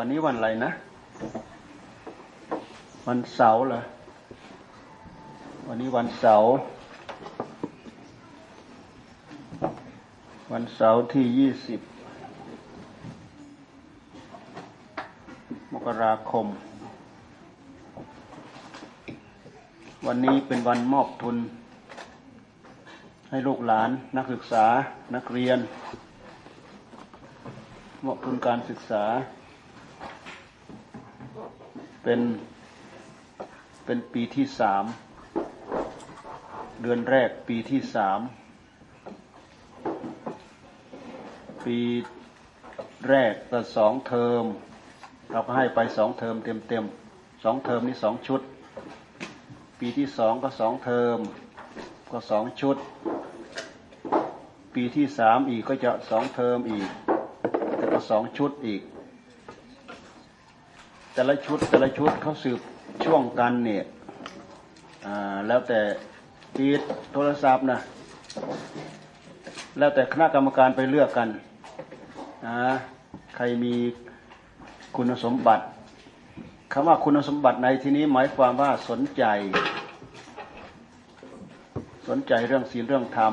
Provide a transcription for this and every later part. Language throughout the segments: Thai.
วันนี้วันอะไรนะ วันเสาร์เหรอ วันนี้วันเสาร์ วันเสาร์ที่ยี่สิบมกราคม วันนี้เป็นวันมอบทุน ให้ลูกหลานนักศึกษานักเรียนมอบทุนการศึกษา เป็นเป็นปีที่สาม เดือนแรกปีที่สาม ปีแรกก็สองเทอม เราก็ให้ไปสองเทอมเต็มเต็มสองเทอมนี่สองชุด ปีที่สองก็สองเทอม ก็สองชุด ปีที่สามอีกก็จะสองเทอมอีก แต่ก็สองชุดอีก แต่ละชุดแต่ละชุดเขาสืบช่วงกันเนี่ยแล้วแต่ปีโทรศัพท์นะแล้วแต่คณะกรรมการไปเลือกกันนะใครมีคุณสมบัติคำว่าคุณสมบัติในที่นี้หมายความว่าสนใจ สนใจเรื่องศีลเรื่องธรรม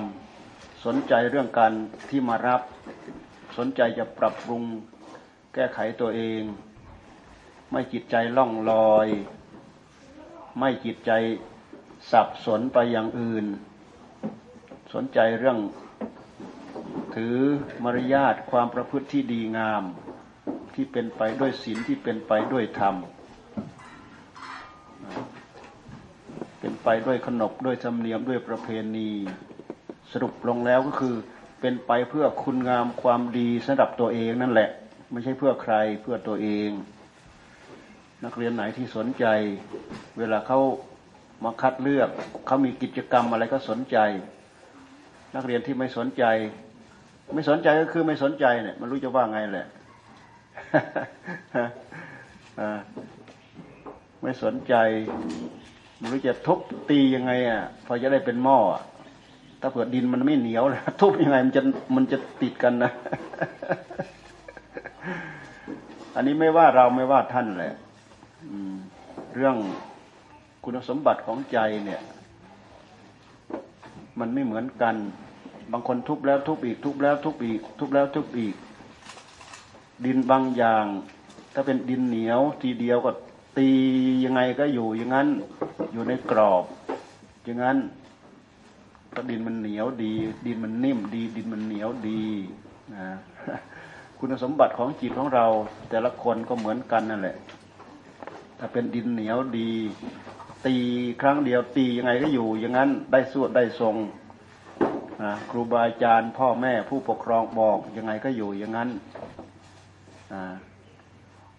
สนใจเรื่องการที่มารับ สนใจจะปรับปรุงแก้ไขตัวเอง ไม่จิตใจล่องลอย ไม่จิตใจสับสนไปอย่างอื่น สนใจเรื่อง ถือมารยาทความประพฤติที่ดีงาม ที่เป็นไปด้วยศีลที่เป็นไปด้วยธรรม เป็นไปด้วยขนบด้วยธรรมเนียมด้วยประเพณี สรุปลงแล้วก็คือเป็นไปเพื่อคุณงามความดีสำหรับตัวเองนั่นแหละ ไม่ใช่เพื่อใครเพื่อตัวเอง นักเรียนไหนที่สนใจ เวลาเขามาคัดเลือกเขามีกิจกรรมอะไรก็สนใจ นักเรียนที่ไม่สนใจ ไม่สนใจก็คือไม่สนใจเนี่ยมันรู้จะว่าไงแหละไม่สนใจไม่รู้จะทุบตียังไงอะพอจะได้เป็นหม้อถ้าเผื่อดินมันไม่เหนียวนะทุบยังไงมันจะมันจะติดกันนะ อันนี้ไม่ว่าเราไม่ว่าท่านแหละ เรื่องคุณสมบัติของใจเนี่ย มันไม่เหมือนกัน บางคนทุบแล้วทุบอีก ทุบแล้วทุบอีก ทุบแล้วทุบอีก ดินบางอย่าง ถ้าเป็นดินเหนียวทีเดียวก็ตียังไงก็อยู่อย่างนั้นอยู่ในกรอบ อย่างนั้นถ้าดินมันเหนียวดี ดินมันนิ่มดี ดินมันเหนียวดีนะคุณสมบัติของจิตของเรา แต่ละคนก็เหมือนกันนั่นแหละ ถ้าเป็นดินเหนียวดี ตีครั้งเดียวตียังไงก็อยู่ อย่างนั้นได้สวดได้ทรงนะครูบาอาจารย์พ่อแม่ผู้ปกครองบอกยังไงก็อยู่อย่างนั้น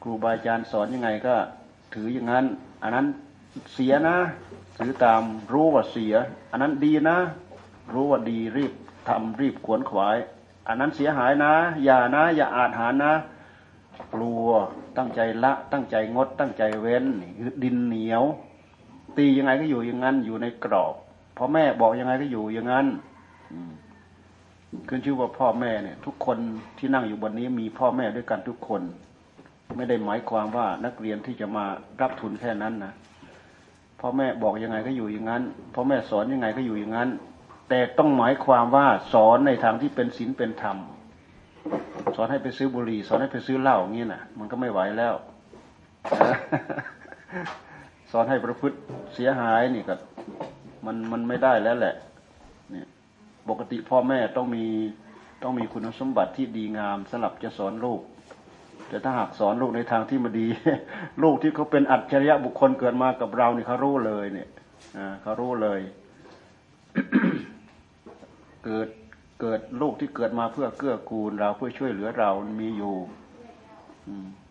ครูบาอาจารย์สอนยังไงก็ถืออย่างนั้น อันนั้นเสียนะถือตามรู้ว่าเสีย อันนั้นดีนะ รู้ว่าดีรีบทำรีบขวนขวาย อันนั้นเสียหายนะ อย่านะ อย่าอาจหานะ กลัว ตั้งใจละ ตั้งใจงด ตั้งใจเว้นคือดินเหนียว ตียังไงก็อยู่อย่างนั้นอยู่ในกรอบพ่อแม่บอกยังไงก็อยู่อย่างนั้นขึ้นชื่อว่าพ่อแม่เนี่ย ทุกคนที่นั่งอยู่บนนี้มีพ่อแม่ด้วยกันทุกคน ไม่ได้หมายความว่านักเรียนที่จะมารับทุนแค่นั้นนะพ่อแม่บอกยังไงก็อยู่อย่างนั้นพ่อแม่สอนยังไงก็อยู่อย่างนั้น แต่ต้องหมายความว่าสอนในทางที่เป็นศีลเป็นธรรม สอนให้ไปซื้อบุหรี่สอนให้ไปซื้อเหล้าอย่างนี้นะมันก็ไม่ไหวแล้วสอนให้ประพฤติเสียหายนี่ก็มันมันไม่ได้แล้วแหละเนี่ยปกติพ่อแม่ต้องมีต้องมีคุณสมบัติที่ดีงามสำหรับจะสอนลูก แต่ถ้าหากสอนลูกในทางที่มาดี ลูกที่เขาเป็นอัจฉริยะบุคคลเกิดมากับเราเนี่ยเขารู้เลยเนี่ยเขารู้เลย เกิด เกิดลูกที่เกิดมาเพื่อเกื้อกูลเราเพื่อช่วยเหลือเรามีอยู่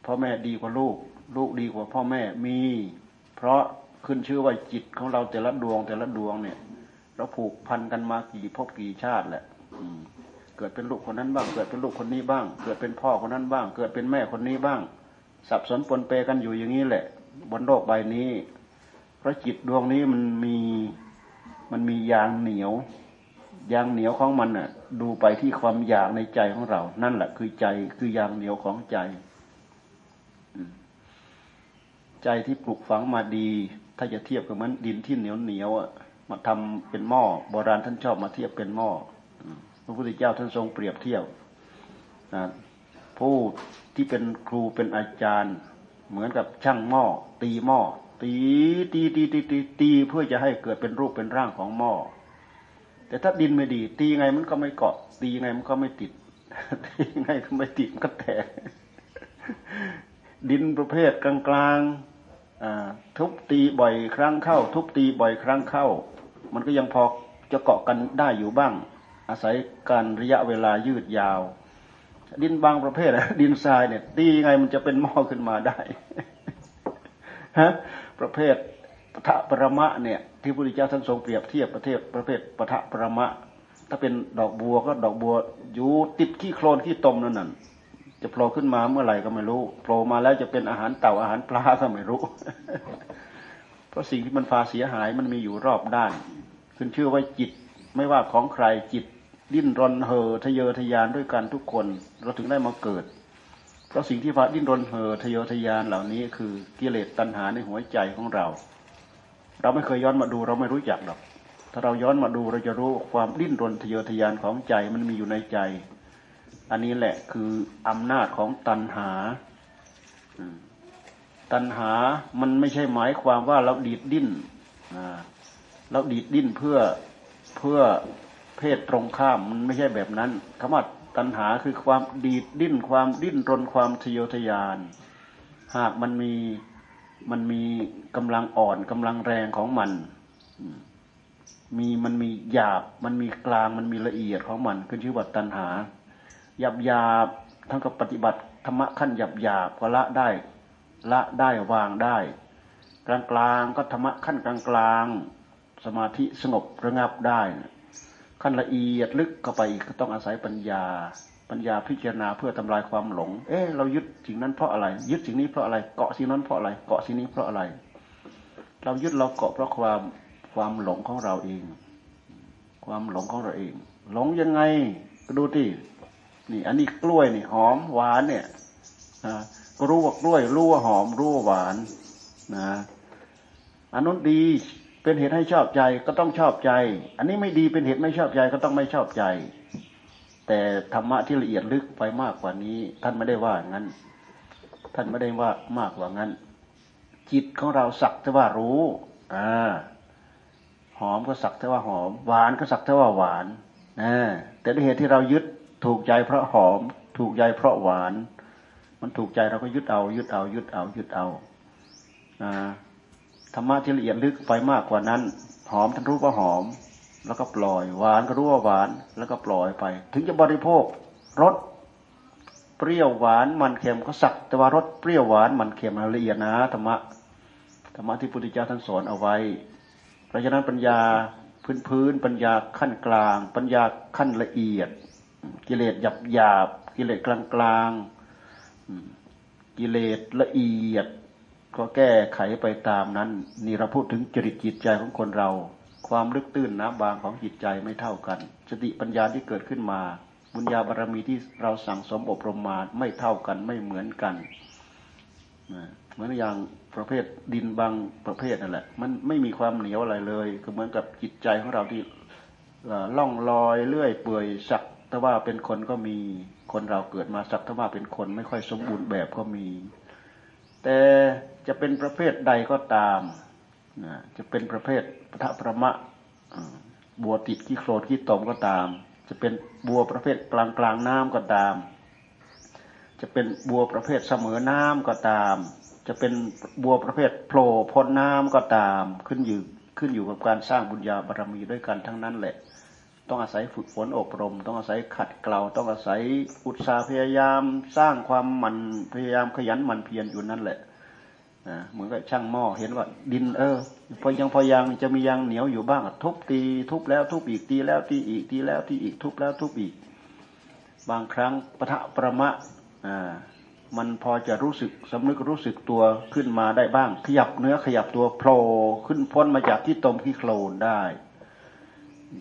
พ่อแม่ดีกว่าลูก ลูกดีกว่าพ่อแม่มี เพราะขึ้นชื่อว่าจิตของเราแต่ละดวงแต่ละดวงเนี่ยเราผูกพันกันมากี่ภพกี่ชาติแหละเกิดเป็นลูกคนนั้นบ้าง เกิดเป็นลูกคนนี้บ้าง เกิดเป็นพ่อคนนั้นบ้าง เกิดเป็นแม่คนนี้บ้าง สับสนปนเปกันอยู่อย่างนี้แหละ บนโลกใบนี้ เพราะจิตดวงนี้มันมีมันมียางเหนียว ยางเหนียวของมันน่ะ ดูไปที่ความอยากในใจของเรา นั่นแหละคือใจคือยางเหนียวของใจใจที่ปลูกฝังมาดี ถ้าจะเทียบกับมันดินที่เหนียวเหนียวอะมาทำเป็นหม้อโบราณท่านชอบมาเทียบเป็นหม้อพระพุทธเจ้าท่านทรงเปรียบเทียบผู้ที่เป็นครูเป็นอาจารย์ เหมือนกับช่างหม้อตีหม้อตีตีตีตีตีตีเพื่อจะให้เกิดเป็นรูปเป็นร่างของหม้อ แต่ถ้าดินไม่ดี ตีไงมันก็ไม่เกาะ ตีไงมันก็ไม่ติด ตีไงก็ไม่ติดมันก็แตก ดินประเภทกลางๆทุบตีบ่อยครั้งเข้า ทุบตีบ่อยครั้งเข้า มันก็ยังพอจะเกาะกันได้อยู่บ้าง อาศัยการระยะเวลายืดยาว ดินบางประเภทดินทรายเนี่ย ตีไงมันจะเป็นหม้อขึ้นมาได้ฮะประเภท ปะทะประมะเนี่ยที่พระพุทธเจ้าท่านทรงเปรียบเทียบประเทศประเภทปะทะประมะ ถ้าเป็นดอกบัวก็ดอกบัวอยู่ติดขี้โคลนขี้ตมนั่นน่ะจะโผล่ขึ้นมาเมื่อไหร่ก็ไม่รู้โผล่มาแล้วจะเป็นอาหารเต่าอาหารปลาก็ไม่รู้ เพราะสิ่งที่มันฟาเสียหายมันมีอยู่รอบด้านขึ้นชื่อว่าจิตไม่ว่าของใครจิตดิ้นรนเห่อทะเยอทะยานด้วยกันทุกคนเราถึงได้มาเกิด เพราะสิ่งที่พาดิ้นรนเห่อทะเยอทะยานเหล่านี้คือกิเลสตัณหาในหัวใจของเรา เราไม่เคยย้อนมาดู เราไม่รู้จักหรอก ถ้าเราย้อนมาดูเราจะรู้ความดิ้นรนทะเยอทะยานของใจมันมีอยู่ในใจ อันนี้แหละคืออำนาจของตัณหาตัณหามันไม่ใช่หมายความว่าเราดีดดิ้นเราดีดดิ้นเพื่อเพื่อเพศตรงข้ามมันไม่ใช่แบบนั้นคำว่าตัณหาคือความดีดดิ้น ความดิ้นรนความทะเยอทะยาน หากมันมี มันมีกำลังอ่อนกำลังแรงของมัน มีมันมีหยาบ มันมีกลางมันมีละเอียดของมันขึ้นชื่อว่าตัณหาหยาบหยาบทั้งกับปฏิบัติธรรมะขั้นหยาบหยาบก็ละได้ ละได้วางได้ กลางกลางก็ธรรมะขั้นกลางกลางสมาธิสงบระงับได้ ขั้นละเอียดลึกเข้าไปก็ต้องอาศัยปัญญา ปัญญาพิจารณาเพื่อทำลายความหลง เอ๊ะเรายึดสิ่งนั้นเพราะอะไร ยึดสิ่งนี้เพราะอะไร เกาะสิ่งนั้นเพราะอะไร เกาะสิ่งนี้เพราะอะไร เรายึดเราเกาะเพราะความความหลงของเราเอง ความหลงของเราเอง หลงยังไงก็ดูที่นี่ อันนี้กล้วยนี่หอมหวานเนี่ยก็รู้ว่ากล้วย รู้ว่าหอม รู้ว่าหวานนะอันนู้นดีเป็นเหตุให้ชอบใจก็ต้องชอบใจ อันนี้ไม่ดีเป็นเหตุไม่ชอบใจก็ต้องไม่ชอบใจ แต่ธรรมะที่ละเอียดลึกไปมากกว่านี้ ท่านไม่ได้ว่างั้น ท่านไม่ได้ว่ามากกว่างั้น จิตของเราสักแต่ว่ารู้อ่าหอมก็สักแต่ว่าหอม หวานก็สักแต่ว่าหวานนะแต่ด้วยเหตุที่เรายึดถูกใจเพราะหอม ถูกใจเพราะหวาน มันถูกใจเราก็ยึดเอา ยึดเอา ยึดเอา ยึดเอาอ่าธรรมะที่ละเอียดลึกไปมากกว่านั้น หอมท่านรู้ว่าหอม แล้วก็ปล่อยหวานก็รู้ว่าหวาน แล้วก็ปล่อยไป ถึงจะบริโภครสเปรี้ยวหวานมันเค็มก็สักแต่ว่ารสเปรี้ยวหวานมันเค็มละเอียดนะธรรมะธรรมะที่พุทธเจ้าท่านสอนเอาไว้ เพราะฉะนั้นปัญญาพื้นพื้นปัญญาขั้นกลาง ปัญญาขั้นละเอียด กิเลสหยาบหยาบกิเลสกลางกลางกิเลสละเอียด ก็แก้ไขไปตามนั้น นี่เราพูดถึงจริตจิตใจของคนเรา ความลึกตื้นน้ำบางของจิตใจไม่เท่ากัน สติปัญญาที่เกิดขึ้นมา บุญญาบารรมีที่เราสั่งสมอบรมมาไม่เท่ากันไม่เหมือนกันเหมือนอย่างประเภทดินบางประเภทนั่นแหละ มันไม่มีความเหนียวอะไรเลย ก็เหมือนกับจิตใจของเราที่ล่องลอยเลื่อยเปื่อยสักแต่ว่าเป็นคนก็มีคนเราเกิดมาสักแต่ว่าเป็นคนไม่ค่อยสมบูรณ์แบบก็มี แต่จะเป็นประเภทใดก็ตาม จะเป็นประเภทปะทะประมะบัวติดขี้โคลนขี้ตมก็ตาม จะเป็นบัวประเภทกลางกลางน้ำก็ตาม จะเป็นบัวประเภทเสมอน้ำก็ตาม จะเป็นบัวประเภทโผล่พ้นน้ำก็ตาม ขึ้นอยู่ขึ้นอยู่กับการสร้างบุญญาบารรมีด้วยกันทั้งนั้นแหละ ต้องอาศัยฝึกฝนอบรม ต้องอาศัยขัดเกลาต้องอาศัยอุตสาห์พยายาม สร้างความมันพยายามขยันมันเพียรอยู่นั่นแหละ เหมือนกับช่างหม้อเห็นว่าดินเออพอยังพอยังจะมียังเหนียวอยู่บ้างทุบตีทุบแล้วทุบอีกตีแล้วตีอีกตีแล้วตีอีกทุบแล้วทุบอีก บางครั้งปะทะประมะอ่ามันพอจะรู้สึกสำนึกรู้สึกตัวขึ้นมาได้บ้าง ขยับเนื้อขยับตัวโผล่ขึ้นพ้นมาจากที่ตมที่โคลนได้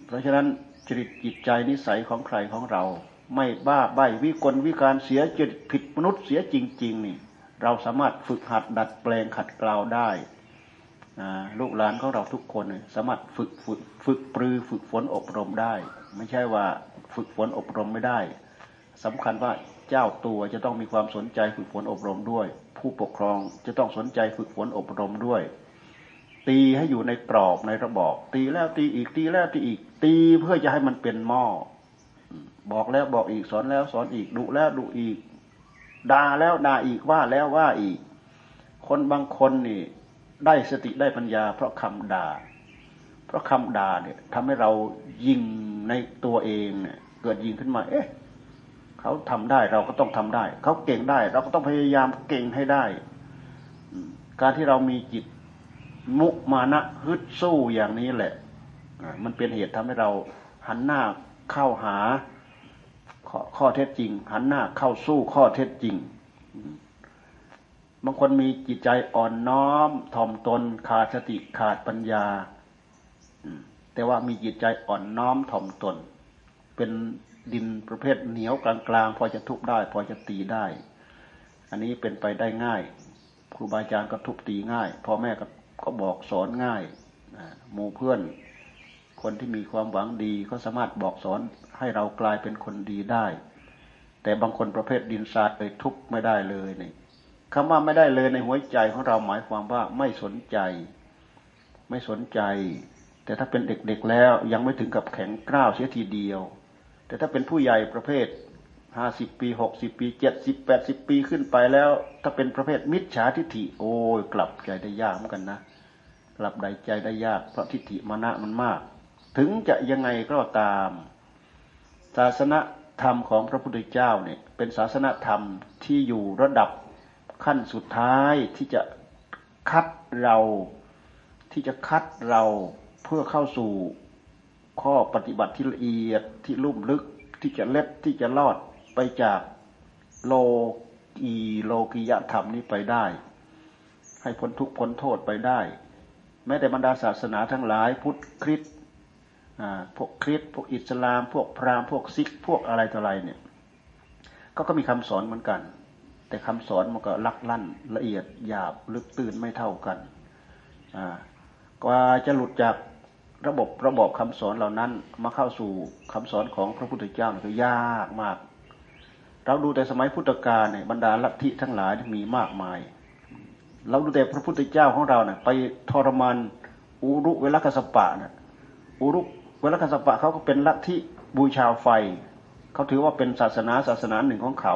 เพราะฉะนั้นจริตจิตใจนิสัยของใครของเรา ไม่บ้าใบวิกลวิการเสียจริตผิดมนุษย์เสียจริง ๆ นี่ เราสามารถฝึกหัดดัดแปลงขัดเกลาได้ลูกหลานของเราทุกคนสามารถฝึกฝึกฝึกปรือ ฝึกฝนอบรมได้ ไม่ใช่ว่าฝึกฝนอบรมไม่ได้สำคัญว่าเจ้าตัวจะต้องมีความสนใจฝึกฝนอบรมด้วย ผู้ปกครองจะต้องสนใจฝึกฝนอบรมด้วย ตีให้อยู่ในกรอบในระบอบ ตีแล้วตีอีกตีแล้วตีอีก ตีเพื่อจะให้มันเป็นหม้อบอกแล้วบอกอีกสอนแล้วสอนอีกดุแล้วดุอีก ด่าแล้วด่าอีกว่าแล้วว่าอีก คนบางคนนี่ได้สติได้ปัญญา เพราะคำด่า เพราะคำด่าเนี่ยทำให้เรายิงในตัวเองเนี่ยเกิดยิงขึ้นมา เอ๊ะเขาทำได้เราก็ต้องทำได้ เขาเก่งได้ เราก็ต้องพยายามเก่งให้ได้ การที่เรามีจิตมุมานะฮึดสู้อย่างนี้แหละ มันเป็นเหตุทำให้เราหันหน้าเข้าหา ข้อเท็จจริง หันหน้าเข้าสู้ข้อเท็จจริงบางคนมีจิตใจอ่อนน้อมถ่อมตนขาดสติขาดปัญญาแต่ว่ามีจิตใจอ่อนน้อมถ่อมตน เป็นดินประเภทเหนียวกลางๆ พอจะทุบได้ พอจะตีได้ อันนี้เป็นไปได้ง่ายครูบาอาจารย์ก็ทุบตีง่ายพ่อแม่ก็ก็บอกสอนง่ายหมู่เพื่อน คนที่มีความหวังดีก็สามารถบอกสอน ให้เรากลายเป็นคนดีได้ แต่บางคนประเภทดินทรายไปทุบไม่ได้เลยนี่คำว่าไม่ได้เลยในหัวใจของเราหมายความว่าไม่สนใจ ไม่สนใจ แต่ถ้าเป็นเด็กๆแล้วยังไม่ถึงกับแข็งกร้าวเสียทีเดียว แต่ถ้าเป็นผู้ใหญ่ประเภทห้าสิบปีหกสิบปีเจ็ดสิบแปดสิบปีขึ้นไปแล้ว ถ้าเป็นประเภทมิจฉาทิฏฐิโอ้ยกลับใจได้ยากเหมือนกันนะกลับใดใจได้ยากเพราะทิฏฐิมานะมันมาก ถึงจะยังไงก็ตาม ศาสนธรรมของพระพุทธเจ้าเนี่ยเป็นศาสนธรรมที่อยู่ระดับขั้นสุดท้ายที่จะคัดเราที่จะคัดเราเพื่อเข้าสู่ข้อปฏิบัติที่ละเอียดที่ลุ่มลึกที่จะเล็ดที่จะลอดไปจากโลกีโลกิยธรรมนี้ไปได้ ให้พ้นทุกพ้นโทษไปได้ แม้แต่บรรดาศาสนาทั้งหลายพุทธคริสต์ พวกคริสพวกอิสลาม พวกพราหมณ์พวกซิก พวกอะไรต่ออะไรเนี่ย ก็ก็มีคำสอนเหมือนกัน แต่คำสอนมันก็ลักลั่นละเอียดหยาบลึกตื่นไม่เท่ากันกว่าจะหลุดจากระบบระบบคำสอนเหล่านั้นมาเข้าสู่คำสอนของพระพุทธเจ้าคือยากมาก เราดูแต่สมัยพุทธกาลเนี่ยบรรดาลัทธิทั้งหลายมีมากมาย เราดูแต่พระพุทธเจ้าของเราเนี่ยไปทรมานอุรุเวลกัสปะเนี่ยอุรุ วลาคัสปะเขาก็เป็นลัทธิบูชาไฟ เขาถือว่าเป็นศาสนาศาสนาหนึ่งของเขา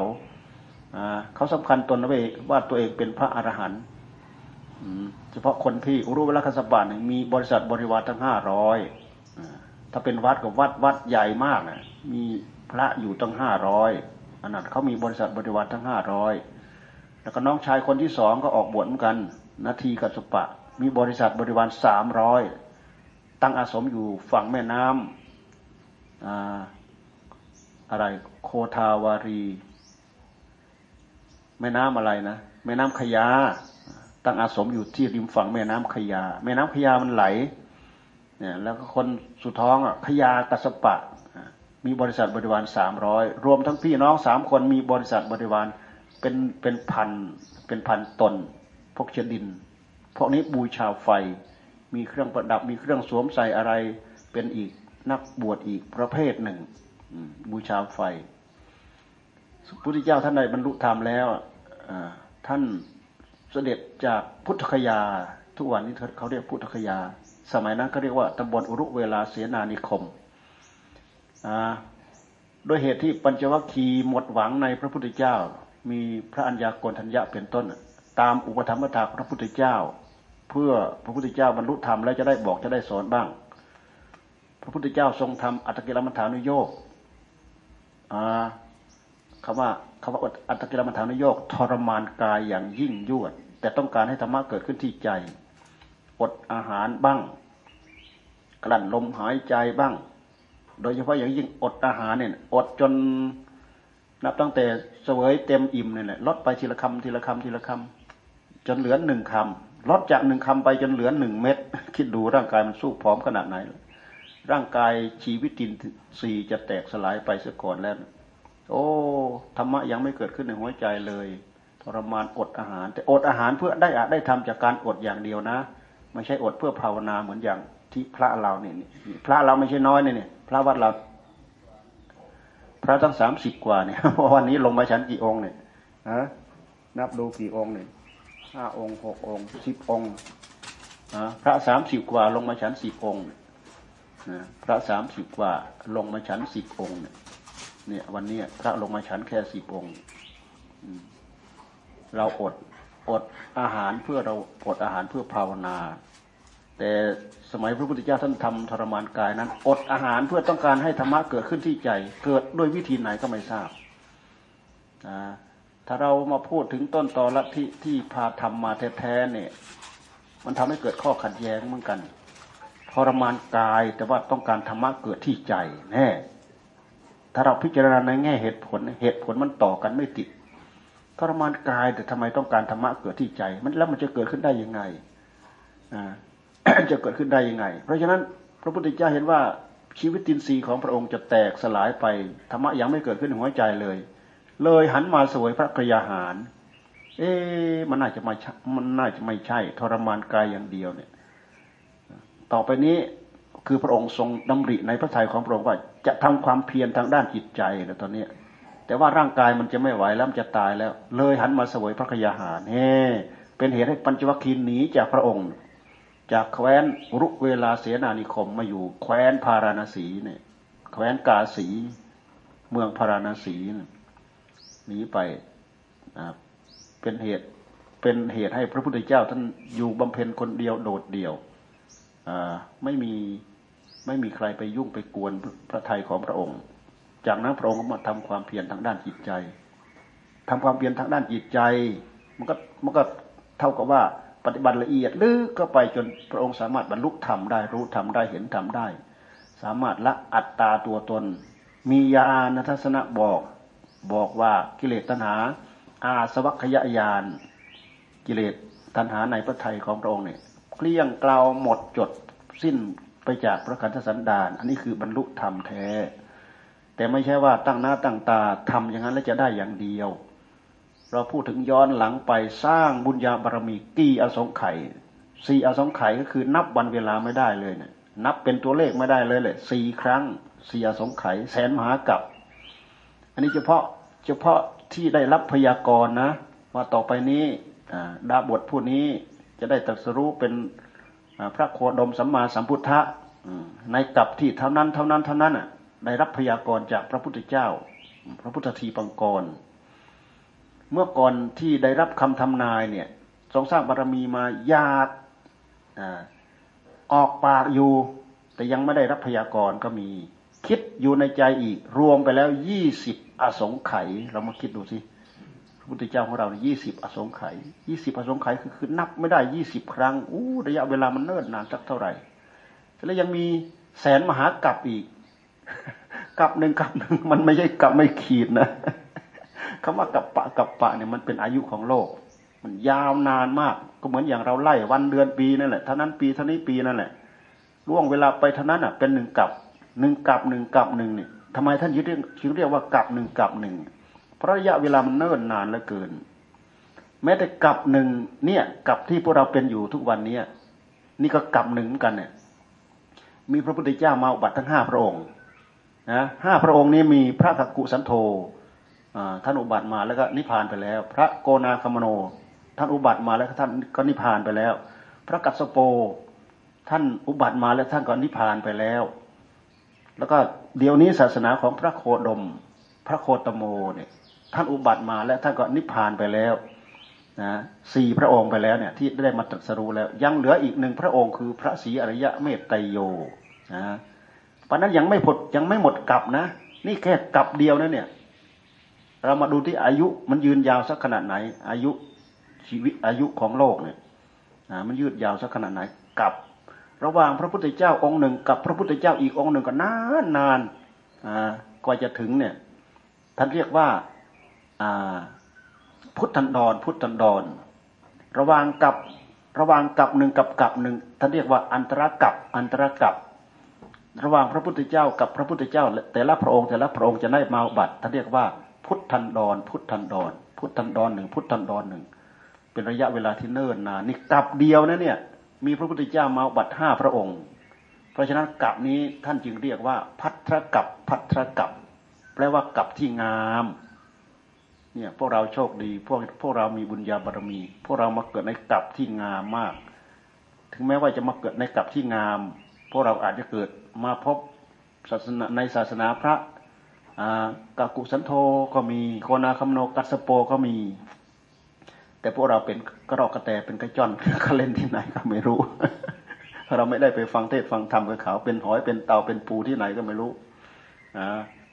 เขาสำคัญตนว่าตัวเองเป็นพระอรหันต์เฉพาะคนที่รู้เวลาคัสปะมีบริษัทบริวารทั้งห้าร้อยถ้าเป็นวัดกับวัดวัดใหญ่มากนะมีพระอยู่ตั้งห้าร้อยอนนั้นเขามีบริษัทบริวารทั้งห้าร้อยแล้วก็น้องชายคนที่สองก็ออกบวชเหมือนกัน นาทีกัสปะ มีบริษัทบริวารสามร้อย ตั้งอาสมอยู่ฝั่งแม่น้ำออะไรโคทาวารี แม่น้ำอะไรนะ แม่น้ำขยา ตั้งอาสมอยู่ที่ริมฝั่งแม่น้ำขยา แม่น้ำขยามันไหลเนี่ยแล้วก็คนสุดท้องอะขยากัสปะ มีบริษัทบริวารสามร้อยรวมทั้งพี่น้องสามคนมีบริษัทบริวารเป็นเป็นพันเป็นพันตน พวกเชดิน พวกนี้บูชาไฟ มีเครื่องประดับมีเครื่องสวมใส่อะไรเป็นอีกนักบวชอีกประเภทหนึ่งบูชาไฟพระพุทธเจ้าท่านใดบรรลุธรรมแล้วท่านเสด็จจากพุทธคยา ทุกวันนี้เขาเรียกพุทธคยา สมัยนั้นเขาเรียกว่าตำบลอุรุเวลาเสนานิคมโดยเหตุที่ปัญจวัคคีย์หมดหวังในพระพุทธเจ้า มีพระัญญากรทัญญะเป็นต้น ตามอุปธรรมถาพระพุทธเจ้า เพื่อพระพุทธเจ้าบรรลุธรรมแล้วจะได้บอกจะได้สอนบ้าง พระพุทธเจ้าทรงทำอัตกิลมัฐานุโยกคำว่าคำว่าอัตกิลมัฐานุโยกทรมานกายอย่างยิ่งยวด แต่ต้องการให้ธรรมะเกิดขึ้นที่ใจ อดอาหารบ้าง กลั่นลมหายใจบ้าง โดยเฉพาะอย่างยิ่งอดอาหารเนี่ยอดจนนับตั้งแต่เสวยเต็มอิ่มเนี่ยแหละลดไปทีละคำทีละคำทีละคำจนเหลือหนึ่งคำ ลดจากหนึ่งคำไปจนเหลือหนึ่งเม็ดคิดดูร่างกายมันสู้พร้อมขนาดไหน ร่างกายชีวิตินสี่จะแตกสลายไปเสียก่อนแล้ว โอ้ธรรมะยังไม่เกิดขึ้นในหัวใจเลยทรมานอดอาหาร แต่อดอาหารเพื่อได้อะได้ทำจากการอดอย่างเดียวนะ ไม่ใช่อดเพื่อภาวนาเหมือนอย่างที่พระเราเนี่ยพระเราไม่ใช่น้อยเนี่ย พระวัดเรา พระตั้งสามสิบกว่าเนี่ยวันนี้ลงมาชั้นกี่องค์เนี่ยฮะนับดูกี่องค์เนี่ย ห้าองค์หกองค์สิบองค์พระสามสิบกว่าลงมาชั้นสิบองค์พระสามสิบกว่าลงมาชั้นสิบองค์เนี่ยวันนี้พระลงมาชั้นแค่สิบองค์เราอดอดอาหารเพื่อเราอดอาหารเพื่อภาวนา แต่สมัยพระพุทธเจ้าท่านทำทรมานกายนั้น อดอาหารเพื่อต้องการให้ธรรมะเกิดขึ้นที่ใจ เกิดด้วยวิธีไหนก็ไม่ทราบนะ ถ้าเรามาพูดถึงต้นตอลัทธิที่พาทำมาแท้ๆเนี่ย มันทำให้เกิดข้อขัดแย้งเหมือนกันทรมานกายแต่ว่าต้องการธรรมะเกิดที่ใจแน่ถ้าเราพิจารณาในแง่เหตุผลเหตุผลมันต่อกันไม่ติดทรมานกายแต่ทำไมต้องการธรรมะเกิดที่ใจ มันแล้วมันจะเกิดขึ้นได้ยังไงอ่าจะเกิดขึ้นได้ยังไง เพราะฉะนั้นพระพุทธเจ้าเห็นว่าชีวิตตินทรีย์ของพระองค์จะแตกสลายไปธรรมะยังไม่เกิดขึ้นในหัวใจเลย เลยหันมาสวยพระกยาหาร เอ๊มันน่าจะไม่มันน่าจะไม่ใช่ ทรมานกายอย่างเดียวเนี่ย ต่อไปนี้คือพระองค์ทรงดำริในพระทัยของพระองค์ว่าจะทำความเพียรทางด้านจิตใจแล้วตอนนี้แต่ว่าร่างกายมันจะไม่ไหวแล้วมันจะตายแล้ว เลยหันมาสวยพระกยาหารเฮ้เป็นเหตุให้ปัญจวัคคีย์หนีจากพระองค์ จากแคว้นรุเวลาเสนานิคมมาอยู่แคว้นพาราณสีเนี่ยแคว้นกาสี เมืองพาราณสี หนีไปเป็นเหตุเป็นเหตุให้พระพุทธเจ้าท่านอยู่บำเพ็ญคนเดียวโดดเดี่ยวไม่มีไม่มีใครไปยุ่งไปกวนพระทัยของพระองค์ จากนั้นพระองค์ก็มาทำความเพียรทางด้านจิตใจทำความเพียรทางด้านจิตใจ มันก็มันก็เท่ากับว่าปฏิบัติละเอียดลึกก็ไปจนพระองค์สามารถบรรลุธรรมได้รู้ธรรมได้เห็นธรรมได้ สามารถละอัตตาตัวตน มีญาณทัศนะบอก บอกว่ากิเลสตัณหา อาสวัคยายาน กิเลสตัณหาในพระทัยของพระองค์เนี่ยเกลี้ยงกล่าวหมดจดสิ้นไปจากพระคันธสันดาน อันนี้คือบรรลุธรรมแท้ แต่ไม่ใช่ว่าตั้งหน้าตั้งตาทำอย่างนั้นแล้วจะได้อย่างเดียว เราพูดถึงย้อนหลังไปสร้างบุญญาบารมีกี่อสงไขยสี่อสงไขยก็คือนับวันเวลาไม่ได้เลยเนี่ยนับเป็นตัวเลขไม่ได้เลยเลยสี่ครั้งสี่อสงไขยแสนมหากับ อันนี้เฉพาะเฉพาะที่ได้รับพยากรณ์นะว่าต่อไปนี้ดาบทผู้นี้จะได้ตรัสรู้เป็นพระโคดมสัมมาสัมพุทธะในกับที่เท่านั้นเท่านั้นเท่านั้นได้รับพยากรณ์จากพระพุทธเจ้า พระพุทธทีปังกร เมื่อก่อนที่ได้รับคำทำนายเนี่ยทรงสร้างบารมีมายากออกปากอยู่ แต่ยังไม่ได้รับพยากรณ์ก็มี คิดอยู่ในใจอีกรวมไปแล้วยี่สิบ อสงไขยเรามาคิดดูสิพุทธเจ้าของเรายี่สิบอสงไขยยี่สิบอสงไขยคือคือนับไม่ได้ยี่สิบครั้งอู้ระยะเวลามันเนิ่นนานสักเท่าไหร่แล้วยังมีแสนมหากรัปอีกกับหนึ่งกับหนึ่งมันไม่ใช่กับไม่ขีดนะคำว่ากับปะกับปะเนี่ยมันเป็นอายุของโลก มันยาวนานมาก ก็เหมือนอย่างเราไล่วันเดือนปีนั่นแหละเท่านั้นปีเท่านี้ปีนั่นแหละล่วงเวลาไปเท่านั้นอะ เป็นหนึ่งกับหนึ่งกับหนึ่งกับหนึ่งเนี่ย ทำไมท่านยึดเรียกเรียกว่ากับหนึ่งกับหนึ่งเพราะระยะเวลามันเนิ่นนานเหลือเกิน แม้แต่กับหนึ่งเนี่ยกับที่พวกเราเป็นอยู่ทุกวันเนี้นี่ก็กับหนึ่งกันเนี่ย มีพระพุทธเจ้ามาอุบัติทั้งห้าพระองค์นะห้าพระองค์นี้มีพระกักุสันโธท่านอุบัติมาแล้วก็นิพพานไปแล้ว พระโกนาคมโน ท่านอุบัติมาแล้วท่านก็นิพพานไปแล้ว พระกัสสโปท่านอุบัติมาแล้วท่านก็นิพพานไปแล้ว แล้วก็เดี๋ยวนี้ศาสนาของพระโคดม พระโคตโมเนี่ยท่านอุบัติมาแล้วท่านก็นิพพานไปแล้วนะสี่พระองค์ไปแล้วเนี่ยที่ได้มาตรัสรู้แล้ว ยังเหลืออีกหนึ่งพระองค์คือพระศรีอริยะเมตไตโยนะเพราะนั้นยังไม่หมดยังไม่หมดกลับนะ นี่แค่กลับเดียวนะเนี่ย เรามาดูที่อายุมันยืนยาวสักขนาดไหน อายุชีวิตอายุของโลกเนี่ยนะมันยืดยาวสักขนาดไหนกับ ระหว่างพระพุทธเจ้าองค์หนึ่ง กับพระพุทธเจ้าอีกองค์หนึ่งก็นานนานอ่ากว่าจะถึงเนี่ย ท่านเรียกว่าพุทธันดร พุทธันดร ระหว่างกับระหว่างกับหนึ่งกับกับหนึ่งท่านเรียกว่าอันตรกับอันตรกับ ระหว่างพระพุทธเจ้ากับพระพุทธเจ้า แต่ละพระองค์แต่ละพระองค์จะได้มาบัตรท่านเรียกว่าพุทธันดร พุทธันดร พุทธันดรหนึ่งพุทธันดรหนึ่งเป็นระยะเวลาที่เนิ่นนานนี่กับเดียวนะเนี่ย มีพระพุทธเจ้ามาบัตรห้าพระองค์ เพราะฉะนั้นกับนี้ท่านจึงเรียกว่า พัทธกับพัทธกับ แปลว่ากับที่งาม เนี่ยพวกเราโชคดี พวกพวกเรามีบุญญาบารมี พวกเรามาเกิดในกับที่งามมาก ถึงแม้ว่าจะมาเกิดในกับที่งาม พวกเราอาจจะเกิดมาพบศาสนาในศาสนาพระกากุสันโธก็มีโคนาคัมโนกัสโปก็มี แต่พวกเราเป็นกระรอกกระแตเป็นกระจอนเขาเล่นที่ไหนก็ไม่รู้ เราไม่ได้ไปฟังเทศฟังธรรมกับเขาเป็นหอยเป็นเต่าเป็นปูที่ไหนก็ไม่รู้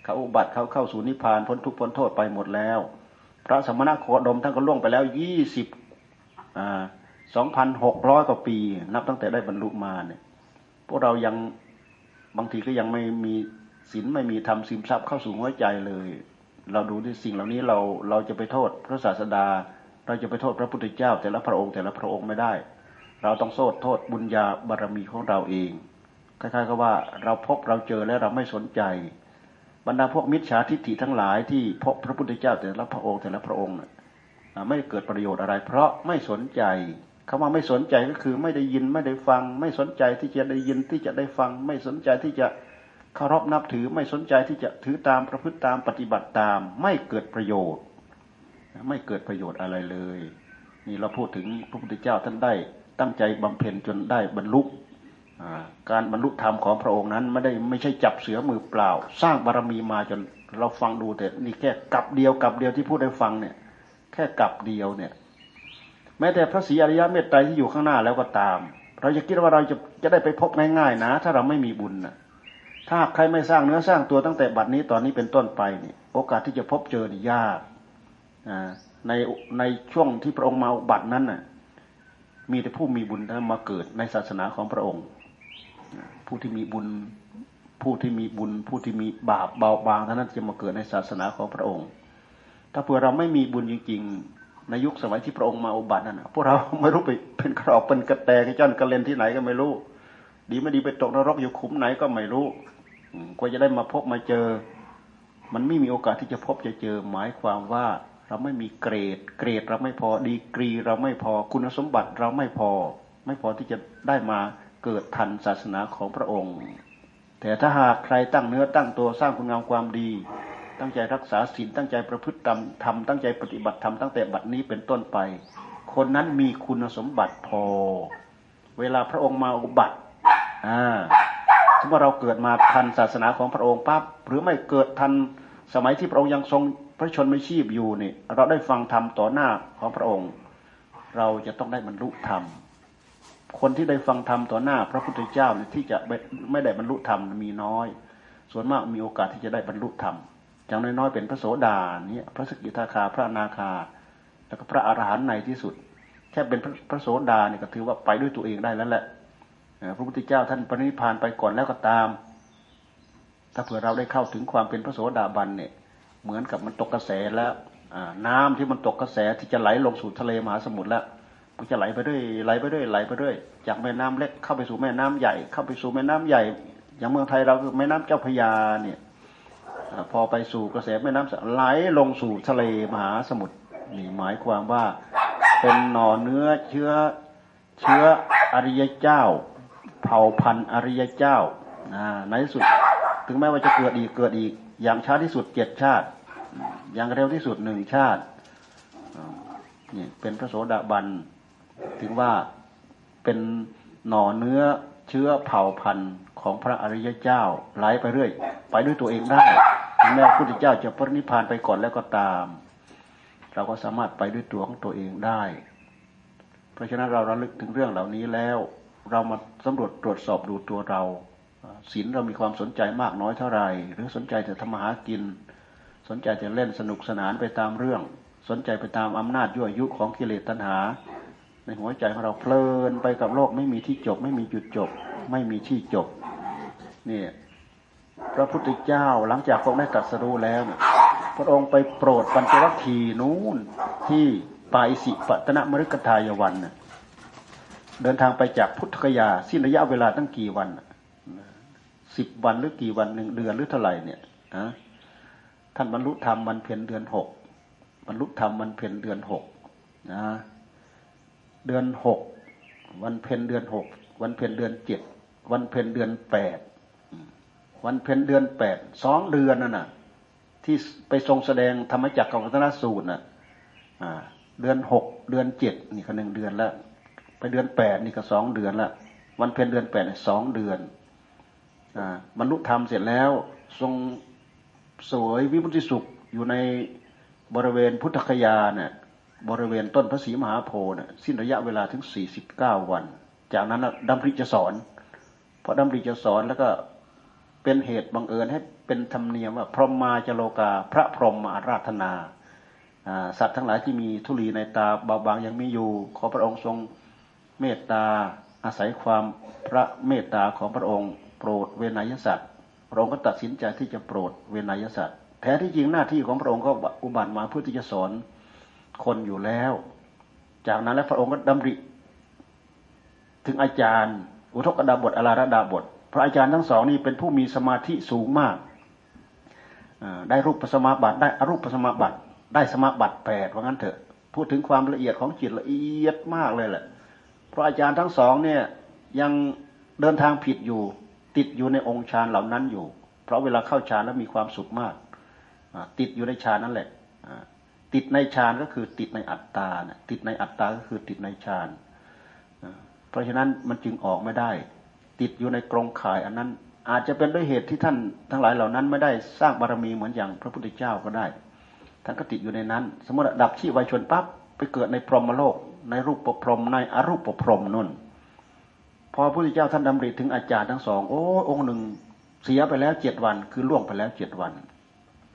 เขาอุบัติเขาเข้าสู่นิพพานพ้นทุกข์พ้นโทษไปหมดแล้ว พระสมณะโคดมท่านก็ล่วงไปแล้วยี่สิบสองพันหกร้อยกว่าปี นับตั้งแต่ได้บรรลุมาเนี่ย พวกเรายังบางทีก็ยังไม่มีศีลไม่มีธรรมสิมทรัพย์เข้าสู่หัวใจเลย เราดูที่สิ่งเหล่านี้เราเราจะไปโทษ พระศาสดา เราจะไปโทษพระพุทธเจ้า แต่ละพระองค์แต่ละพระองค์ไม่ได้ เราต้องโทษโทษบุญญาบารมีของเราเองคล้ายๆกับว่าเราพบเราเจอแล้วเราไม่สนใจ บรรดาพวกมิจฉาทิฏฐิทั้งหลายที่พบพระพุทธเจ้าแต่ละพระองค์แต่ละพระองค์ไม่เกิดประโยชน์อะไร เพราะไม่สนใจคำว่าไม่สนใจก็คือไม่ได้ยินไม่ได้ฟัง ไม่สนใจที่จะได้ยินที่จะได้ฟัง ไม่สนใจที่จะเคารพนับถือไม่สนใจที่จะถือตามประพฤติตามปฏิบัติตาม ไม่เกิดประโยชน์ ไม่เกิดประโยชน์อะไรเลย นี่เราพูดถึงพระพุทธเจ้าท่านได้ตั้งใจบำเพ็ญจนได้บรรลุการบรรลุธรรมของพระองค์นั้นไม่ได้ไม่ใช่จับเสือมือเปล่า สร้างบารมีมาจนเราฟังดูแต่นี่แค่กับเดียวกับเดียวที่พูดได้ฟังเนี่ยแค่กับเดียวเนี่ย แม้แต่พระศรีอริยเมตไตรที่อยู่ข้างหน้าแล้วก็ตาม เราจะคิดว่าเราจะจะได้ไปพบง่ายๆนะ ถ้าเราไม่มีบุญนะถ้าใครไม่สร้างเนื้อสร้างตัวตั้งแต่บัดนี้ตอนนี้เป็นต้นไปนี่โอกาสที่จะพบเจอนี่ยาก ในในช่วงที่พระองค์มาบัตรนั้นน่ะ มีแต่ผู้มีบุญมาเกิดในศาสนาของพระองค์ ผู้ที่มีบุญผู้ที่มีบุญ ผู้ที่มีบาปเบาบางเท่านั้นจะมาเกิดในศาสนาของพระองค์ ถ้าเผื่อเราไม่มีบุญจริงๆ ในยุคสมัยที่พระองค์มาอุบัตินั้นพวกเราไม่รู้ไปเป็นครอบเป็นกระแตกระจ้อนกระเลนที่ไหนก็ไม่รู้ ดีไม่ดีไปตกนรกอยู่ขุมไหนก็ไม่รู้กว่าจะได้มาพบมาเจอ มันไม่มีโอกาสที่จะพบจะเจอหมายความว่า เราไม่มีเกรด เกรดเราไม่พอดีกรีเราไม่พอคุณสมบัติเราไม่พอ ไม่พอที่จะได้มาเกิดทันศาสนาของพระองค์ แต่ถ้าหากใครตั้งเนื้อตั้งตัวสร้างคุณงามความดี ตั้งใจรักษาศีลตั้งใจประพฤติธรรมทำตั้งใจปฏิบัติธรรมตั้งแต่บัดนี้เป็นต้นไป คนนั้นมีคุณสมบัติพอ เวลาพระองค์มาอุบัติอ่าสมมติเราเกิดมาทันศาสนาของพระองค์ปั๊บหรือไม่เกิดทันสมัยที่พระองค์ยังทรง พระชนไม่ชีพอยู่นี่เราได้ฟังธรรมต่อหน้าของพระองค์ เราจะต้องได้บรรลุธรรม คนที่ได้ฟังธรรมต่อหน้า พระพุทธเจ้าเนี่ยที่จะไม่ได้บรรลุธรรมมีน้อย ส่วนมากมีโอกาสที่จะได้บรรลุธรรมอย่างน้อยๆเป็นพระโสดาเนี่ยพระสกิทาคาพระนาคา แล้วก็พระอรหันต์ในที่สุด แค่เป็นพระโสดาเนี่ยก็ถือว่าไปด้วยตัวเองได้แล้วแหละพระพุทธเจ้าท่านปรินิพานไปก่อนแล้วก็ตาม ถ้าเผื่อเราได้เข้าถึงความเป็นพระโสดาบันเนี่ย เหมือนกับมันตกกระแสแล้วน้ำที่มันตกกระแสที่จะไหลลงสู่ทะเลมหาสมุทรแล้วมันจะไหลไปเรื่อยไหลไปเรื่อยไหลไปเรื่อยจากแม่น้ำเล็กเข้าไปสู่แม่น้ำใหญ่ เข้าไปสู่แม่น้ำใหญ่ อย่างเมืองไทยเราคือแม่น้ำเจ้าพยาเนี่ยพอไปสู่กระแสแม่น้ำไหลลงสู่ทะเลมหาสมุทรนี่หมายความว่าเป็นหน่อเนื้อเชื้อเชื้ออริยเจ้า เผ่าพันธุ์อริยเจ้าในที่สุด ถึงแม้ว่าจะเกิดอีกเกิดอีกอย่างช้าที่สุดเจ็ดชาติ อย่างเร็วที่สุดหนึ่งชาตินี่เป็นพระโสดาบัน ถึงว่าเป็นหน่อเนื้อเชื้อเผ่าพันธุ์ของพระอริยเจ้าไหลไปเรื่อย ไปด้วยตัวเองได้ถึงแม้พระพุทธเจ้าจะปรินิพานไปก่อนแล้วก็ตาม เราก็สามารถไปด้วยตัวของตัวเองได้ เพราะฉะนั้นเราระลึกถึงเรื่องเหล่านี้แล้ว เรามาสำรวจตรวจสอบดูตัวเราศีลเรามีความสนใจมากน้อยเท่าไหร่ หรือสนใจแต่ทำมาหากิน สนใจจะเล่นสนุกสนานไปตามเรื่อง สนใจไปตามอำนาจยั่วยุของกิเลสตัณหา ในหัวใจของเราเพลินไปกับโลกไม่มีที่จบ ไม่มีจุดจบ ไม่มีที่จบนี่พระพุทธเจ้าหลังจากพระองค์ได้ตรัสรู้แล้ว พระองค์ไปโปรดปัญจวัคคีย์นู้นที่ปายสิปัตนมฤคทายวันเดินทางไปจากพุทธคยาสิ้นระยะเวลาตั้งกี่วันสิบวันหรือกี่วันหนึ่งเดือนหรือเท่าไหร่เนี่ยนะ ท่านบรรลุธรรมมันเพียนเดือนหกบรรลุธรรมมันเพียนเดือนหกนะเดือนหกวันเพ็ญเดือนหกวันเพ็ญเดือนเจ็ดวันเพ็ญเดือนแปดวันเพ็ญเดือนแปดสองเดือนนั่นน่ะ ที่ไปทรงแสดงธรรมจักรกับวัฒนสูตรน่ะเดือนหกเดือนเจ็ดนี่ก็หนึ่งเดือนแล้ว ไปเดือนแปดนี่ก็สองเดือนละวันเพ็ญเดือนแปดสองเดือนบรรลุธรรมเสร็จแล้ว ทรง สวยวิมุติสุขอยู่ในบริเวณพุทธคยาเนี่ยบริเวณต้นพระศรีมหาโพธิ์เนี่ยสิ้นระยะเวลาถึงสี่สิบเก้าวัน จากนั้นดำริจะสอนพอดำริจะสอนแล้วก็เป็นเหตุบังเอิญให้เป็นธรรมเนียมว่าพรหมมาจโลกา พระพรหมมาราธนาสัตว์ทั้งหลายที่มีทุลีในตาเบาบางยังมีอยู่ ขอพระองค์ทรงเมตตาอาศัยความพระเมตตาของพระองค์ โปรดเวนยสัตว์ พระองค์ก็ตัดสินใจที่จะโปรดเวนยสัตว์แท้ที่จริงหน้าที่ของพระองค์ก็อุบัติมาเพื่อที่จะสอนคนอยู่แล้ว จากนั้นแล้วพระองค์ก็ดำริ ถึงอาจารย์ อุทกดาบทอลาระดาบท พระอาจารย์ทั้งสองนี่เป็นผู้มีสมาธิสูงมาก ได้รูปปัสมาบัติได้อรูปปัสมาบัติได้สมาบัติแปดว่างั้นเถอะ พูดถึงความละเอียดของจิตละเอียดมากเลยแหละ เพราะอาจารย์ทั้งสองเนี่ยยังเดินทางผิดอยู่ ติดอยู่ในองค์ฌานเหล่านั้นอยู่ เพราะเวลาเข้าฌานแล้วมีความสุขมากติดอยู่ในฌานนั่นแหละติดในฌานก็คือติดในอัตตาติดในอัตตาก็คือติดในฌานเพราะฉะนั้นมันจึงออกไม่ได้ ติดอยู่ในกรงข่ายอันนั้นอาจจะเป็นด้วยเหตุที่ท่านทั้งหลายเหล่านั้นไม่ได้สร้างบารมีเหมือนอย่างพระพุทธเจ้าก็ได้ท่านก็ติดอยู่ในนั้น สมมติดับชีวายชนปั๊บไปเกิดในพรหมโลก ในรูปปพรหมในอรูปปพรหมนุ่น พอพระพุทธเจ้าท่านดำริถึงอาจารย์ทั้งสองโอ้องค์หนึ่งเสียไปแล้วเจ็ดวัน คือล่วงไปแล้วเจ็ดวัน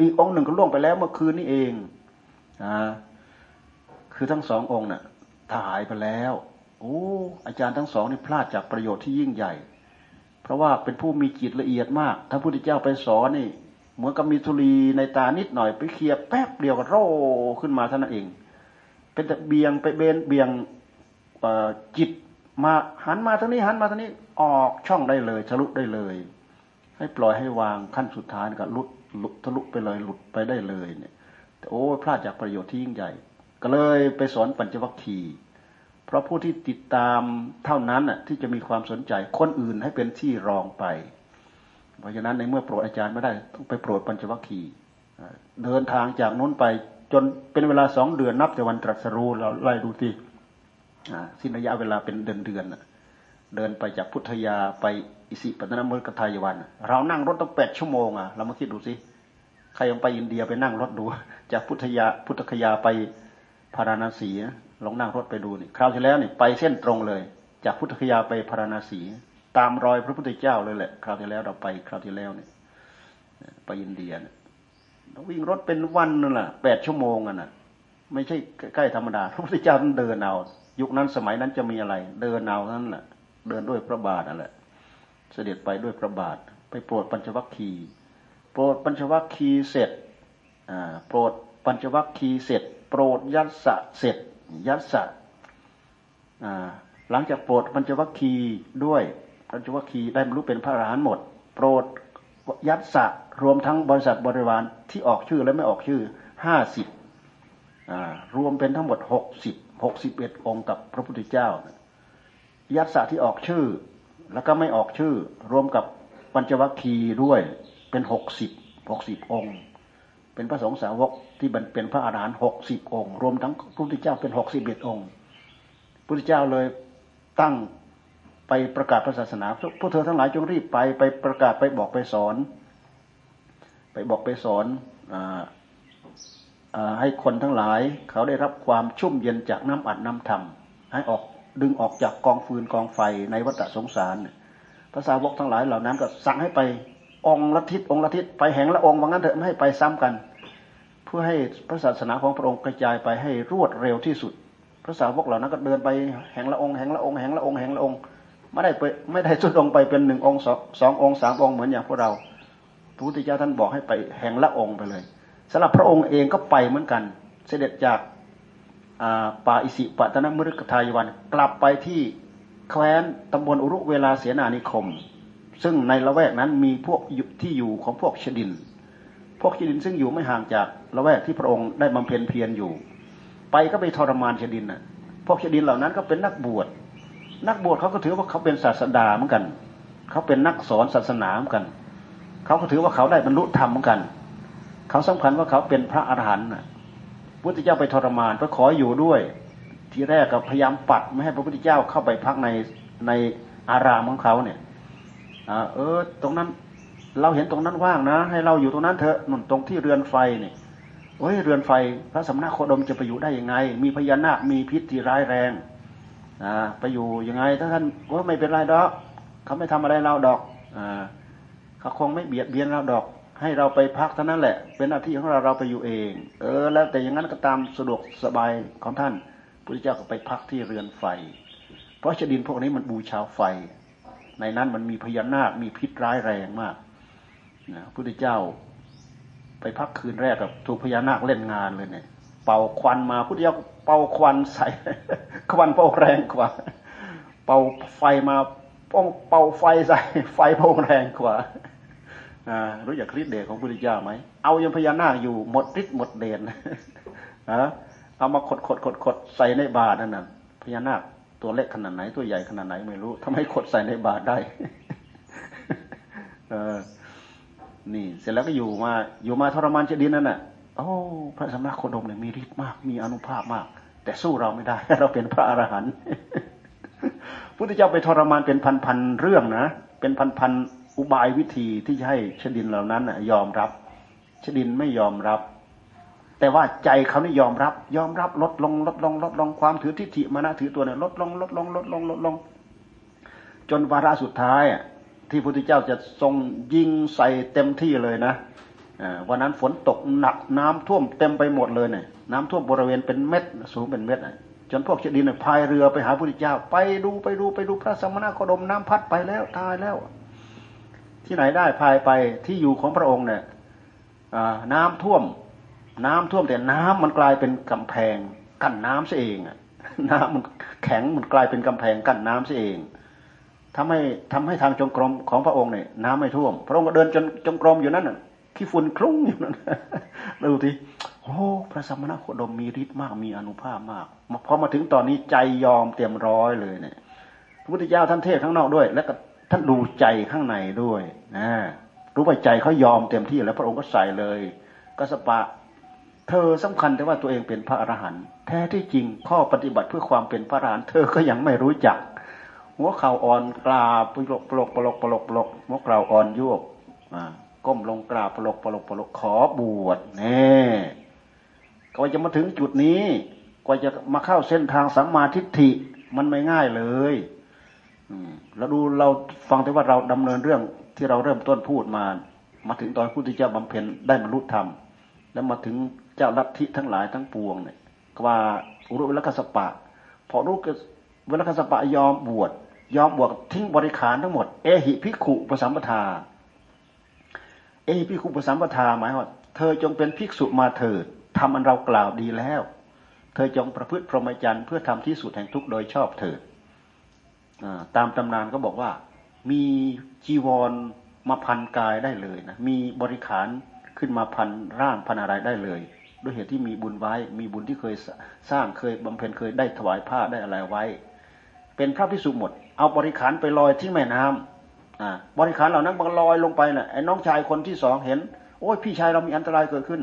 อีกองค์หนึ่งก็ล่วงไปแล้วเมื่อคืนนี้เองนะคือทั้งสององค์น่ะถ่ายไปแล้วโอ้อาจารย์ทั้งสองนี่พลาดจากประโยชน์ที่ยิ่งใหญ่ เพราะว่าเป็นผู้มีจิตละเอียดมาก ถ้าพุทธเจ้าไปสอนนี่เหมือนกับมีธุลีในตานิดหน่อยไปเคลียแป๊บเดียวก็โร่ขึ้นมาเท่านั้นเอง เป็นแต่เบียงไปเบนเบียงจิต มาหันมาทางนี้หันมาทางนี้ออกช่องได้เลยทะลุได้เลย ให้ปล่อยให้วางขั้นสุดท้ายก็ลุดหลุดทะลุไปเลยหลุดไปได้เลยเนี่ยโอ้พลาดจากประโยชน์ที่ยิ่งใหญ่ ก็เลยไปสอนปัญจวัคคีย์เพราะผู้ที่ติดตามเท่านั้นน่ะที่จะมีความสนใจคนอื่นให้เป็นที่รองไป เพราะฉะนั้นในเมื่อโปรดอาจารย์ไม่ได้ต้องไปโปรดปัญจวัคคีย์เดินทางจากนู้นไปจนเป็นเวลาสองเดือนนับแต่วันตรัสรู้เราไล่ดูที่ สิ้นระยะเวลาเป็นเดือนเดือนเดินไปจากพุทธยาไปอิสิปตนมฤกทายวัน เรานั่งรถต้องแปดชั่วโมงอะเรามาคิดดูสิใครยังไปอินเดียไปนั่งรถดู จากพุทธยาพุทธคยาไปพาราณสีลองนั่งรถไปดูนี่คราวที่แล้วนี่ไปเส้นตรงเลย จากพุทธคยาไปพาราณสีตามรอยพระพุทธเจ้าเลยแหละคราวที่แล้วเราไปคราวที่แล้วเนี่ยไปอินเดียเนี่ยวิ่งรถเป็นวันนั่นแหละแปดชั่วโมงอะนะไม่ใช่ใกล้ธรรมดาพระพุทธเจ้าท่านเดินเอา ยุคนั้นสมัยนั้นจะมีอะไร เดินเอานั่นแหละเดินด้วยพระบาทนั่นแหละ เสด็จไปด้วยพระบาท ไปโปรดปัญจวัคคีย์โปรดปัญจวัคคีย์เสร็จโปรดปัญจวัคคีย์เสร็จ โปรดยัสสะเสร็จ ยัสสะหลังจากโปรดปัญจวัคคีย์ด้วยปัญจวัคคีย์ได้บรรลุเป็นพระอรหันต์หมด โปรดยัสสะรวมทั้งบริษัทบริวารที่ออกชื่อและไม่ออกชื่อห้าสิบรวมเป็นทั้งหมดหกสิบ หกสิบเอ็ดองค์กับพระพุทธเจ้า ยัสสะที่ออกชื่อ แล้วก็ไม่ออกชื่อ รวมกับปัญจวัคคีย์ด้วยเป็นหกสิบหกสิบองค์ เป็นพระสงฆ์สาวกที่เป็นพระอาหารหันต์หกสิบองค์ รวมทั้งพระพุทธเจ้าเป็นหกสิบเอ็ดองค์พระพุทธเจ้าเลยตั้งไปประกาศพระศาสนาพวกเธอทั้งหลายจงรีบไปไปประกาศไปบอกไปสอน ไปบอกไปสอนอ ให้คนทั้งหลาย เขาได้รับความชุ่มเย็นจากน้ำอัดน้ำธรรม ให้ออกดึงออกจากกองฟืนกองไฟในวัฏสงสารภาษาวกทั้งหลายเหล่านั้นก็สั่งให้ไปองละทิศองละทิศไปแห่งละองว่างั้นเถอะไม่ให้ไปซ้ำกัน เพื่อให้พระศาสนาของพระองค์กระจายไปให้รวดเร็วที่สุด พระสาวกเหล่านั้นก็เดินไปแห่งละองแห่งละองแห่งละองแห่งละองไม่ได้ไปไม่ได้สุดองไปเป็นหนึ่งองสององสามองเหมือนอย่างพวกเราพระพุทธเจ้าท่านบอกให้ไปแห่งละองไปเลย สำหรับพระองค์เองก็ไปเหมือนกัน เสด็จจากป่าอิสิปตนมฤคทายวัน กลับไปที่แคว้นตำบลอุรุเวลาเสนานิคม ซึ่งในละแวกนั้นมีพวกที่อยู่ของพวกชดิน พวกชดินซึ่งอยู่ไม่ห่างจากละแวกที่พระองค์ได้บำเพ็ญเพียรอยู่ ไปก็ไปทรมานชดินน่ะพวกชดินเหล่านั้นก็เป็นนักบวช นักบวชเขาก็ถือว่าเขาเป็นศาสดาเหมือนกัน เขาเป็นนักสอนศาสนาเหมือนกัน เขาก็ถือว่าเขาได้บรรลุธรรมเหมือนกัน เขาสำคัญว่าเขาเป็นพระอรหันต์น่ะพุทธเจ้าไปทรมานเพื่อขออยู่ด้วย ทีแรกก็พยายามปัดไม่ให้พระพุทธเจ้าเข้าไปพักในในอารามของเขาเนี่ยเออ ตรงนั้น เราเห็นตรงนั้นว่างนะ ให้เราอยู่ตรงนั้นเถอะนุ่นตรงที่เรือนไฟเนี่ยโอ้ยเรือนไฟ พระสมณโคดมจะไปอยู่ได้ยังไง มีพญานาคมีพิษที่ร้ายแรงอ่าไปอยู่ยังไง ถ้าท่านว่าไม่เป็นไรดอกเขาไม่ทำอะไรเราดอกอ่าเขาคงไม่เบียดเบียนเราดอก ให้เราไปพักเท่านั้นแหละ เป็นหน้าที่ของเราเราไปอยู่เอง เออ แล้วแต่อย่างนั้นก็ตามสะดวกสบายของท่านพระเจ้าก็ไปพักที่เรือนไฟ เพราะชดินพวกนี้มันบูชาไฟ ในนั้นมันมีพญานาคมีพิษร้ายแรงมากนะพระพุทธเจ้าไปพักคืนแรกกับถูกพญานาคเล่นงานเลยเนี่ย เป่าควันมาพุทธเจ้าเป่าควันใส่ควันเป่าแรงกว่า เป่าไฟมาป้องเป่าไฟใส่ไฟเป่าแรงกว่า รู้จักฤทธิ์เดชของพุทธเจ้าไหมเอายังพญานาคอยู่หมดฤทธิ์หมดเดชนะเอามาขดขดขดขดใส่ในบาตนั่นน่ะพญานาคตัวเล็กขนาดไหนตัวใหญ่ขนาดไหนไม่รู้ทำให้ขดใส่ในบาตได้เออนี่ เสร็จแล้วก็อยู่มาอยู่มาทรมานเจดีนั่นน่ะโอ้พระสมณโคดมเนี่ยมีฤทธิ์มาก มีอนุภาพมาก แต่สู้เราไม่ได้ เราเป็นพระอรหันต์พุทธเจ้าไปทรมานเป็นพันๆเรื่องนะเป็นพันๆ อุบายวิธีที่จะให้ชดินเหล่านั้นยอมรับ ชดินไม่ยอมรับ แต่ว่าใจเขานี่ยอมรับ ยอมรับลดลงลดลงลดลงความถือทิฏฐิมานะถือตัวเนี่ยลดลงลดลงลดลงลดลง จนวาระสุดท้ายอะที่พระพุทธเจ้าจะทรงยิงใส่เต็มที่เลยนะวันนั้นฝนตกหนักน้ำท่วมเต็มไปหมดเลยเนี่ยน้ำท่วมบริเวณเป็นเม็ดสูงเป็นเม็ดจนพวกเจดีย์พายเรือไปหาพระพุทธเจ้า ไปดูไปดูไปดูพระสมณโคดมน้ำพัดไปแล้วตายแล้ว ที่ไหนได้พายไปที่อยู่ของพระองค์เนี่ยน้ำท่วม น้ำท่วมแต่น้ำมันกลายเป็นกำแพงกั้นน้ำซะเองน้ำมันแข็งมันกลายเป็นกำแพงกั้นน้ำซะเองทำให้ทำให้ทางจงกรมของพระองค์เนี่ยน้ำไม่ท่วม พระองค์ก็เดินจนจงกรมอยู่นั่นน่ะขี้ฝุ่นคลุ้งอยู่นั่นดูทีโอ้พระสมณโคดมมีฤทธิ์มากมีอนุภาพมากพอมาถึงตอนนี้ใจยอมเตรียมร้อยเลยเนี่ยพระพุทธเจ้าท่านเทศข้างนอกด้วย แล้วก็ ท่านดูใจข้างในด้วยนะรู้ว่าใจเขายอมเต็มที่แล้วพระองค์ก็ใส่เลย ก็สปะ เธอสำคัญแต่ว่าตัวเองเป็นพระอรหันต์แท้ที่จริงข้อปฏิบัติเพื่อความเป็นพระอรหันต์เธอก็ยังไม่รู้จัก หัวเข่าอ่อนกราบปลกปลกปลกปลกปลกหัวเข่าอ่อนยวบก้มลงกราบปลกปลกปลกขอบวชแน่กว่าจะมาถึงจุดนี้ กว่าจะมาเข้าเส้นทางสัมมาทิฏฐิมันไม่ง่ายเลย แล้วดูเราฟังแต่ว่าเราดำเนินเรื่องที่เราเริ่มต้นพูดมา มาถึงตอนพุทธเจ้าบำเพ็ญได้บรรลุธรรม แล้วมาถึงเจ้าลัทธิทั้งหลายทั้งปวงเนี่ยว่าอุรุเวลกัสปะ พอรู้เวลกัสปะยอมบวชยอมบวกทิ้งบริขารทั้งหมด เอหิพิขุปสัมปทา เอหิพิขุปสัมปทาหมายว่า เธอจงเป็นภิกษุมาเถิดทำอันเรากล่าวดีแล้ว เธอจงประพฤติพรหมจรรย์เพื่อทำที่สุดแห่งทุกโดยชอบเถิด ตามตำนานก็บอกว่า มีจีวรมาพันกายได้เลยนะมีบริขารขึ้นมาพันร่างพันอะไรได้เลย ด้วยเหตุที่มีบุญไว้ มีบุญที่เคยสร้างเคยบำเพ็ญเคยได้ถวายผ้าได้อะไรไว้ เป็นพระพิสุหมด เอาบริขารไปลอยที่แม่น้ำอ่าบริขารเหล่านั้นมันลอยลงไปนะ่ะไอ้น้องชายคนที่สองเห็น โอ้ยพี่ชายเรามีอันตรายเกิดขึ้น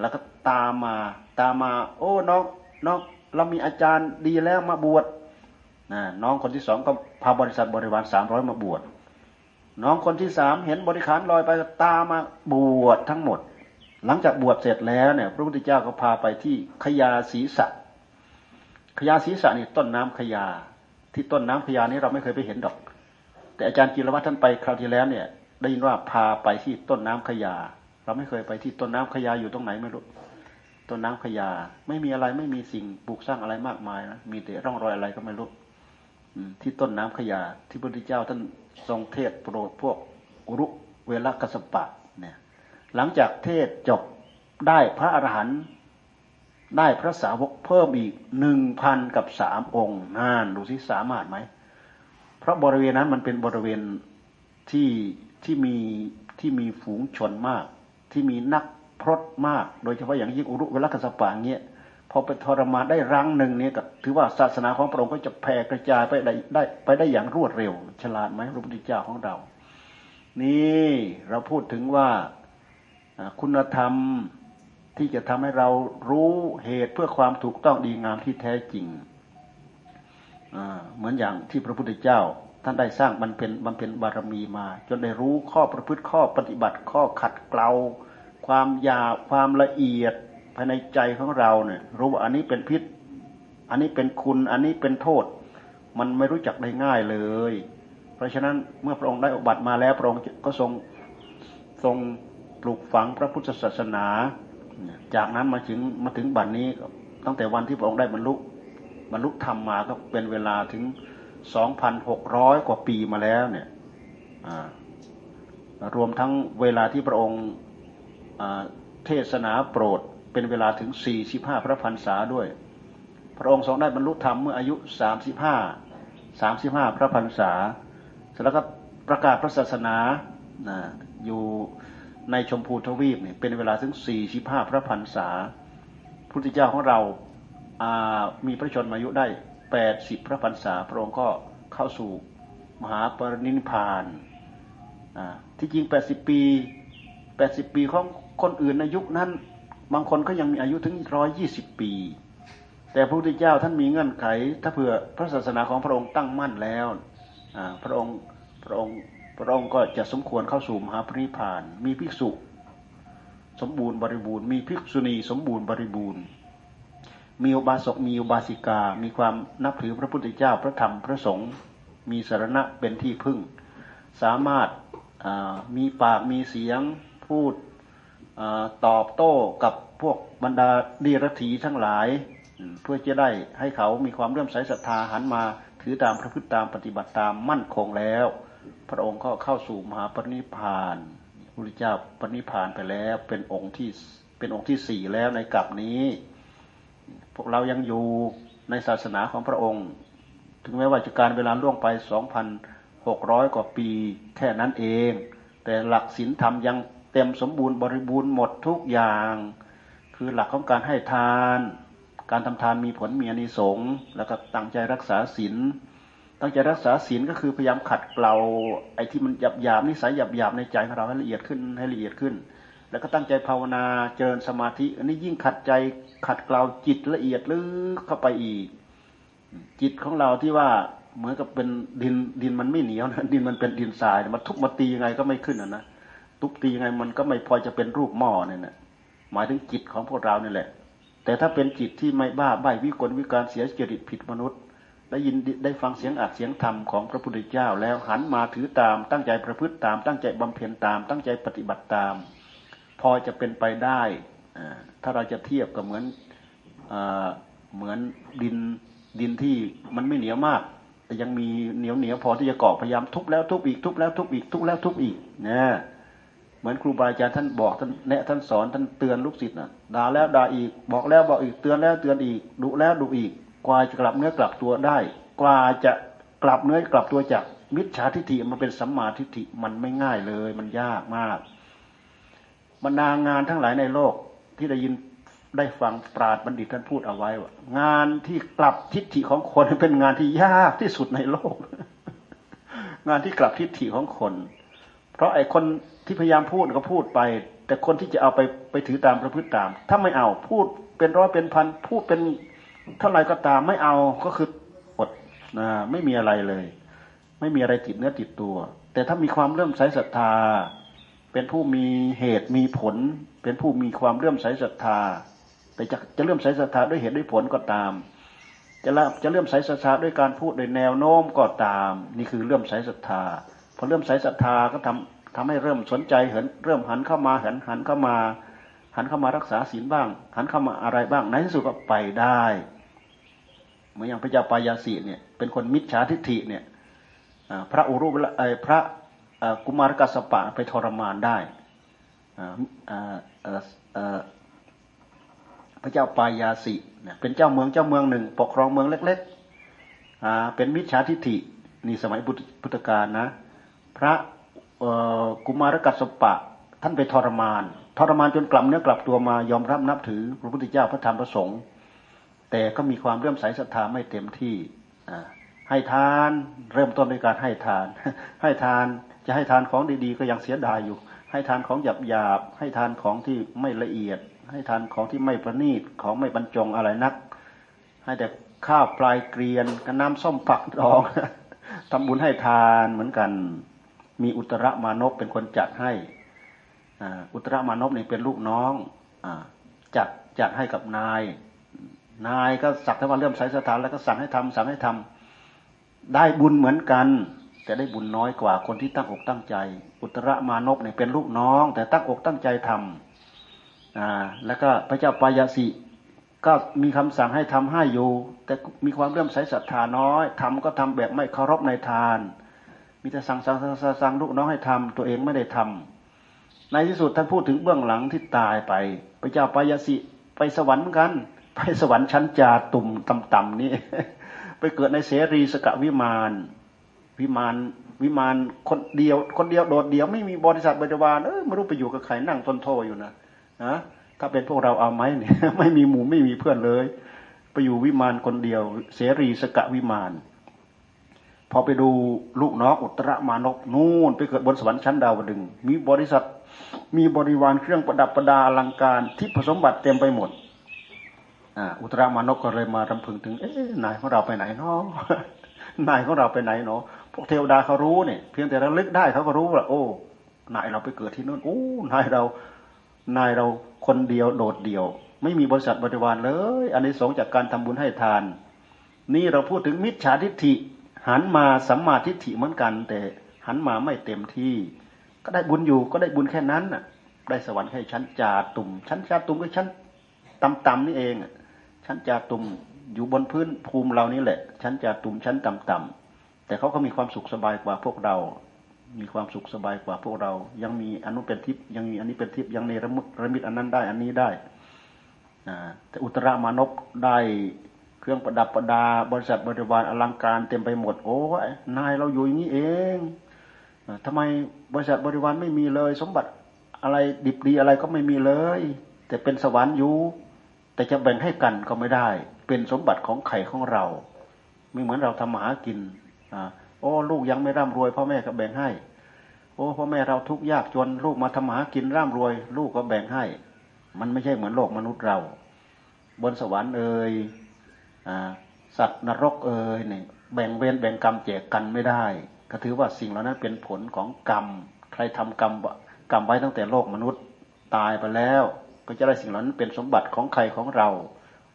แล้วก็ตามมาตามมา โอ้น้องน้องเรามีอาจารย์ดีแล้วมาบวช นะน้องคนที่สองก็พาบริษัทบริวารสามร้อยมาบวช น้องคนที่สามเห็นบริขารลอยไปตามมาบวชทั้งหมด หลังจากบวชเสร็จแล้วเนี่ย พระพุทธเจ้าก็พาไปที่ขยาศีสะขยาศีสะนี่ต้นน้ำขยา ที่ต้นน้ำพญานี้เราไม่เคยไปเห็นดอก แต่อาจารย์กิรวัตรท่านไปคราวที่แล้วเนี่ย ได้ยินว่าพาไปที่ต้นน้ำขยา เราไม่เคยไปที่ต้นน้ำขยาอยู่ตรงไหนไม่รู้ต้นน้ำขยา ไม่มีอะไรไม่มีสิ่งปลูกสร้างอะไรมากมายนะมีแต่ร่องรอยอะไรก็ไม่รู้ ที่ต้นน้ำขยาที่พระพุทธเจ้าท่านทรงเทศโปรดพวกอุรุเวลกัสปะเนี่ยหลังจากเทศจบได้พระอรหันต์ได้พระสาวกเพิ่มอีกหนึ่งพันกับสามองค์น่านดูสิสามารถไหมเพราะบริเวณนั้นมันเป็นบริเวณที่ที่มีที่มีฝูงชนมาก ที่มีนักพรตมาก โดยเฉพาะอย่างยิ่งอุรุเวลกัสปะเงี้ย พอไปทรมานได้รังหนึ่งนี่ยก็ถือว่าศาสนาของพระองค์ก็จะแผ่กระจายไปได้ได้ไปได้อย่างรวดเร็ว ฉลาดไหมพระพุทธเจ้าของเรา นี่เราพูดถึงว่าคุณธรรมที่จะทำให้เรารู้เหตุเพื่อความถูกต้องดีงามที่แท้จริงเหมือนอย่างที่พระพุทธเจ้า ท่านได้สร้างบำเพ็ญบำเพ็ญบารมีมา จนได้รู้ข้อประพฤติข้อปฏิบัติข้อขัดเกลาความยาความละเอียด ภายในใจของเราเนี่ย รู้ว่าอันนี้เป็นพิษ อันนี้เป็นคุณ อันนี้เป็นโทษ มันไม่รู้จักได้ง่ายเลย เพราะฉะนั้นเมื่อพระองค์ได้อบัติมาแล้วพระองค์ก็ทรงทรงปลูกฝังพระพุทธศาสนา จากนั้นมาถึงมาถึงบัดนนี้ตั้งแต่วันที่พระองค์ได้บรรลุบรรลุธรรมมาก็เป็นเวลาถึงสองพันหกร้อยกว่าปีมาแล้วเนี่ยรวมทั้งเวลาที่พระองค์เทศนาโปรด เป็นเวลาถึงสี่สิบห้าพระพรรษาด้วย พระองค์ทรงได้บรรลุธรรมเมื่ออายุสามสิบห้าสามสิบห้าพระพรรษาเสร็จแล้วก็ประกาศพระศาสนาอยู่ในชมพูทวีปเนี่ยเป็นเวลาถึงสี่สิบห้าพระพรรษาพุทธเจ้าของเรามีพระชนมายุได้แปดสิบพระพรรษา พระองค์ก็เข้าสู่มหาปรินิพานที่จริงแปดสิบปีแปดสิบปีของคนอื่นในยุคนั้น บางคนก็ยังมีอายุถึงร้อยยี่สิบปี แต่พระพุทธเจ้าท่านมีเงื่อนไข ถ้าเผื่อพระศาสนาของพระองค์ตั้งมั่นแล้วพระองค์พระองค์พระองค์ก็จะสมควรเข้าสู่มหาปรินิพาน มีภิกษุ สมบูรณ์บริบูรณ์มีภิกษุณีสมบูรณ์บริบูรณ์ มีอุบาสกมีอุบาสิกา มีความนับถือพระพุทธเจ้าพระธรรมพระสงฆ์มีสารณะเป็นที่พึ่ง สามารถมีปากมีเสียงพูด ตอบโต้กับพวกบรรดาดีรถีทั้งหลาย เพื่อจะได้ให้เขามีความเรื่อมใสศรัทธาหันมาถือตามพระพุทธตามปฏิบัติตามมั่นคงแล้ว พระองค์ก็เข้าสู่มหาปณิพานพระพุทธเจ้าปณิพานไปแล้วเป็นองค์ที่เป็นองค์ที่สี่แล้วในกลับนี้ พวกเรายังอยู่ในศาสนาของพระองค์ ถึงแม้ว่าจะการเวลาล่วงไปสองพันหกร้อยกว่าปีแค่นั้นเอง แต่หลักศีลธรรมยัง เต็มสมบูรณ์บริบูรณ์หมดทุกอย่าง คือหลักของการให้ทาน การทำทานมีผลมีอนิสงส์แล้วก็ตั้งใจรักษาศีลตั้งใจรักษาศีลก็คือพยายามขัดเกลาไอ้ที่มันหยาบหยาบนิสัยหยาบหยาบในใจของเราให้ละเอียดขึ้นให้ละเอียดขึ้น แล้วก็ตั้งใจภาวนาเจริญสมาธิ อันนี้ยิ่งขัดใจขัดเกลาจิตละเอียดลึกเข้าไปอีก จิตของเราที่ว่าเหมือนกับเป็นดินดินมันไม่เหนียวนะดินมันเป็นดินทรายมันทุบมาตียังไงก็ไม่ขึ้นอะนะ ทุบตียังไงมันก็ไม่พอจะเป็นรูปหม้อเนี่ยนะหมายถึงจิตของพวกเราเนี่ยแหละ แต่ถ้าเป็นจิตที่ไม่บ้าใบวิกลวิการเสียจริตผิดมนุษย์ได้ยินได้ฟังเสียงอัดเสียงธรรมของพระพุทธเจ้า แล้วหันมาถือตาม ตั้งใจประพฤติตาม ตั้งใจบำเพ็ญตาม ตั้งใจปฏิบัติตาม พอจะเป็นไปได้ถ้าเราจะเทียบกับเหมือนเหมือนดินดินที่มันไม่เหนียวมาก แต่ยังมีเหนียวเหนียวพอที่จะเกาะพยายามทุบแล้วทุบอีกทุบแล้วทุบอีกทุบแล้วทุบอีกนะเห มือนครูบาอาจารย์ท่านบอกท่านแนะท่านสอนท่านเตือนลูกศิษย์นะด่าแล้วด่าอีกบอกแล้วบอกอีกเตือนแล้วเตือนอีกดุแล้วดุอีก กว่าจะกลับเนื้อกลับตัวได้ กว่าจะกลับเนื้อกลับตัวจากมิจฉาทิฏฐิมาเป็นสัมมาทิฏฐิมันไม่ง่ายเลย มันยากมากบรรดางานทั้งหลายในโลกที่ได้ยินได้ฟังปราดบัณฑิตท่านพูดเอาไว้ว่างานที่กลับทิฏฐิของคนเป็นงานที่ยากที่สุดในโลก งานที่กลับทิฏฐิของคน เพราะไอ้คน ที่พยายามพูดก็พูดไป แต่คนที่จะเอาไปไปถือตามประพฤติตาม ถ้าไม่เอาพูดเป็นร้อยเป็นพันพูดเป็นเท่าไรก็ตามไม่เอาก็คืออดนะไม่มีอะไรเลย ไม่มีอะไรติดเนื้อติดตัว แต่ถ้ามีความเริ่มใสศรัทธา เป็นผู้มีเหตุมีผล เป็นผู้มีความเลื่อมใสศรัทธา แต่จะจะเลื่อมใสศรัทธาด้วยเหตุด้วยผลก็ตาม จะละจะเลื่อมใสศรัทธาด้วยการพูดโดยแนวโน้มก็ตาม นี่คือเลื่อมใสศรัทธาพอเลื่อมใสศรัทธาก็ทำ ทำให้เริ่มสนใจเห็นเริ่มหันเข้ามาหันหันเข้ามา หันเข้ามารักษาศีลบ้าง หันเข้ามาอะไรบ้างในที่สุดก็ไปได้เหมือนอย่างพระเจ้าปายาสีเนี่ยเป็นคนมิจฉาทิฏฐิเนี่ยพระอุรุพระกุมารกัสปะไปทรมานได้พระเจ้าปายาสิเป็นเจ้าเมืองเจ้าเมืองหนึ่ง ปกครองเมืองเล็กๆเป็นมิจฉาทิฏฐินี่สมัยพุทธกาลนะ พระ กุมารกัสปะ ท่านไปทรมาน ทรมานจนกลับเนื้อกลับตัวมายอมรับนับถือพระพุทธเจ้าพระธรรมพระสงฆ์แต่ก็มีความเรื่อมใสศรัทธาไม่เต็มที่ให้ทานเริ่มต้นในการให้ทาน ให้ทานจะให้ทานของดีๆ ก็ยังเสียดายอยู่ ให้ทานของหยาบๆให้ทานของที่ไม่ละเอียด ให้ทานของที่ไม่ประณีตของไม่บรรจงอะไรนัก ให้แต่ข้าวปลายเกลียนกับน้ำส้มผักดองทำบุญให้ทานเหมือนกัน มีอุตรมานพเป็นคนจัดให้อุตรมานพนี่เป็นลูกน้องอจัดจัดให้กับนาย นายก็สักแต่ว่าเริ่มใส่สถานแล้วก็สั่งให้ทำสั่งให้ทำได้บุญเหมือนกัน แต่ได้บุญน้อยกว่าคนที่ตั้งอกตั้งใจ อุตรมานพเนี่ยเป็นลูกน้อง แต่ตั้งอกตั้งใจทำอ่าแล้วก็พระเจ้าปายาสิก็มีคำสั่งให้ทำให้อยู่ แต่มีความเริ่มใส่ศรัทธาน้อยทำก็ทำแบบไม่เคารพในทาน มีแต่สั่งสั่งสั่งสั่งลูกน้องให้ทำตัวเองไม่ได้ทำในที่สุดท่านพูดถึงเบื้องหลังที่ตายไปพระเจ้าปายาสิไปสวรรค์เหมือนกัน ไปสวรรค์ชั้นจาตุ่มต่ำๆนี่ไปเกิดในเสรีสกวิมานวิมานวิมานคนเดียว คนเดียวโดดเดียวไม่มีบริษัทบริวารเออไม่รู้ไปอยู่กับใครนั่งทนโทอยู่นะนะถ้าเป็นพวกเราเอาไหมเนี่ยไม่มีหมู่ไม่มีเพื่อนเลย ไปอยู่วิมานคนเดียว เสรีสกะวิมาน พอไปดูลูกน้องอุตรมานกนู่นไปเกิดบนสวรรค์ชั้นดาวดึง มีบริษัทมีบริวารเครื่องประดับประดาอลังการที่ผสมบัติเต็มไปหมดอุตรมานกก็เลยมารำพึงถึง เอ๊ะนายของเราไปไหนเนาะนายของเราไปไหนเนาะพวกเทวดาเขารู้เนี่ยเพียงแต่ระลึกได้เขาก็รู้ว่าโอ้นายเราไปเกิดที่นู่นโอ้นายเรา นายเราคนเดียวโดดเดี่ยว ไม่มีบริษัทบริวารเลย อันนี้สงจากการทำบุญให้ทาน นี่เราพูดถึงมิจฉาทิฏฐิ หันมาสัมมาทิฏฐิเหมือนกัน แต่หันมาไม่เต็มที่ ก็ได้บุญอยู่ก็ได้บุญแค่นั้นน่ะ ได้สวรรค์แค่ชั้นจาตุ่มชั้นจาตุ่มก็ชั้นต่ำๆนี่เองชั้นจาตุ่มอยู่บนพื้นภูมิเรานี่แหละ ชั้นจาตุ่มชั้นต่ำๆแต่เขาก็มีความสุขสบายกว่าพวกเรา มีความสุขสบายกว่าพวกเรา ยังมีอนุเป็นทิพย์ยังมีอันนี้เป็นทิพย์ยังในระมุระมิดอันนั้นได้ อันนี้ได้แต่อุตรามานพได้ ครื่องประดับประดา บริษัทบริวารอลังการเต็มไปหมด โอ้ยนายเราอยู่อย่างนี้เองทำไมบริษัทบริวารไม่มีเลย สมบัติอะไรดิบดีอะไรก็ไม่มีเลย แต่เป็นสวรรค์อยู่แต่จะแบ่งให้กันก็ไม่ได้ เป็นสมบัติของไข่ของเรา ไม่เหมือนเราทำมาหากินอ่าโอ้ลูกยังไม่ร่ำรวยพ่อแม่ก็แบ่งให้ โอ้พ่อแม่เราทุกข์ยากจนลูกมาทำหากินร่ำรวย ลูกก็แบ่งให้ มันไม่ใช่เหมือนโลกมนุษย์เรา บนสวรรค์เอ่ย สัตว์นรกเอ่ยเนี่ยแบ่งเวรแบ่งกรรมแจกกันไม่ได้ ก็ถือว่าสิ่งเหล่านั้นเป็นผลของกรรม ใครทำกรรมกรรมไว้ตั้งแต่โลกมนุษย์ตายไปแล้ว ก็จะได้สิ่งเหล่านั้นเป็นสมบัติของใครของเรา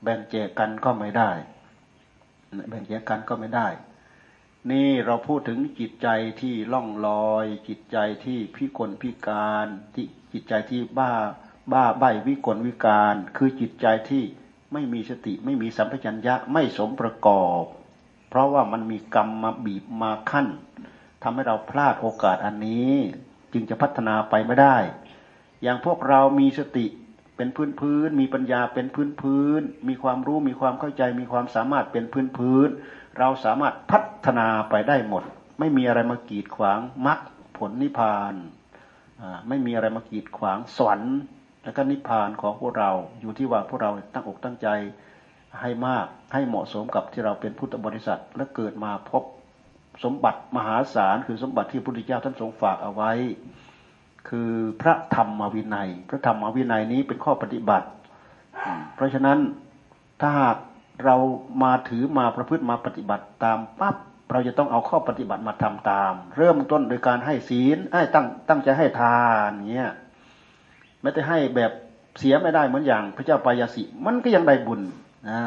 แบ่งแจกกันก็ไม่ได้ แบ่งแจกกันก็ไม่ได้ นี่เราพูดถึงจิตใจที่ล่องลอย จิตใจที่พิกลพิการที่จิตใจที่บ้าบ้าใบวิกลวิการ คือจิตใจที่ ไม่มีสติไม่มีสัมปชัญญะไม่สมประกอบ เพราะว่ามันมีกรรมมาบีบมาขั้นทำให้เราพลาดโอกาสอันนี้ จึงจะพัฒนาไปไม่ได้ อย่างพวกเรามีสติเป็นพื้นพื้น มีปัญญาเป็นพื้นพื้น มีความรู้มีความเข้าใจมีความสามารถเป็นพื้นพื้น เราสามารถพัฒนาไปได้หมด ไม่มีอะไรมากีดขวางมรรคผลนิพพานไม่มีอะไรมากีดขวางสวรรค์ และก็นิพพานของพวกเราอยู่ที่ว่าพวกเราตั้งอกตั้งใจให้มากให้เหมาะสมกับที่เราเป็นพุทธบริษัท และเกิดมาพบสมบัติมหาศาลคือสมบัติที่พระพุทธเจ้าท่านทรงฝากเอาไว้ คือพระธรรมวินัย พระธรรมวินัยนี้เป็นข้อปฏิบัติ เพราะฉะนั้นถ้าหากเรามาถือมาประพฤติมาปฏิบัติตามปั๊บเราจะต้องเอาข้อปฏิบัติมาทำตาม เริ่มต้นโดยการให้ศีลให้ตั้งตั้งใจให้ทานเงี้ย ไม่ได้ให้แบบเสียไม่ได้เหมือนอย่าง พระเจ้าปายาสิ มันก็ยังได้บุญนะ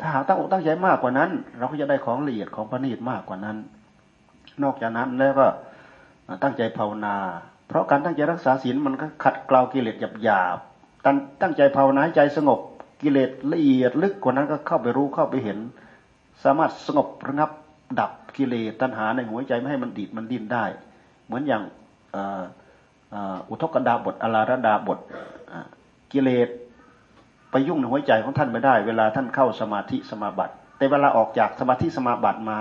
ถ้าหากตั้งอกตั้งใจมากกว่านั้น เราก็จะได้ของละเอียดของประณีตมากกว่านั้น นอกจากนั้นแล้วก็ตั้งใจภาวนา เพราะการตั้งใจรักษาศีลมันก็ขัดเกลากิเลสหยาบๆตั้งตั้งใจภาวนาใจสงบกิเลสละเอียดลึกกว่านั้นก็เข้าไปรู้เข้าไปเห็น สามารถสงบระงับดับกิเลสตัณหาในหัวใจไม่ให้มันดิดมันดิ้นได้ เหมือนอย่าง อุทกดาบทอลาระดาบทกิเลสไปยุ่งในหัวใจของท่านไม่ได้ เวลาท่านเข้าสมาธิสมาบัติ แต่เวลาออกจากสมาธิสมาบัติมา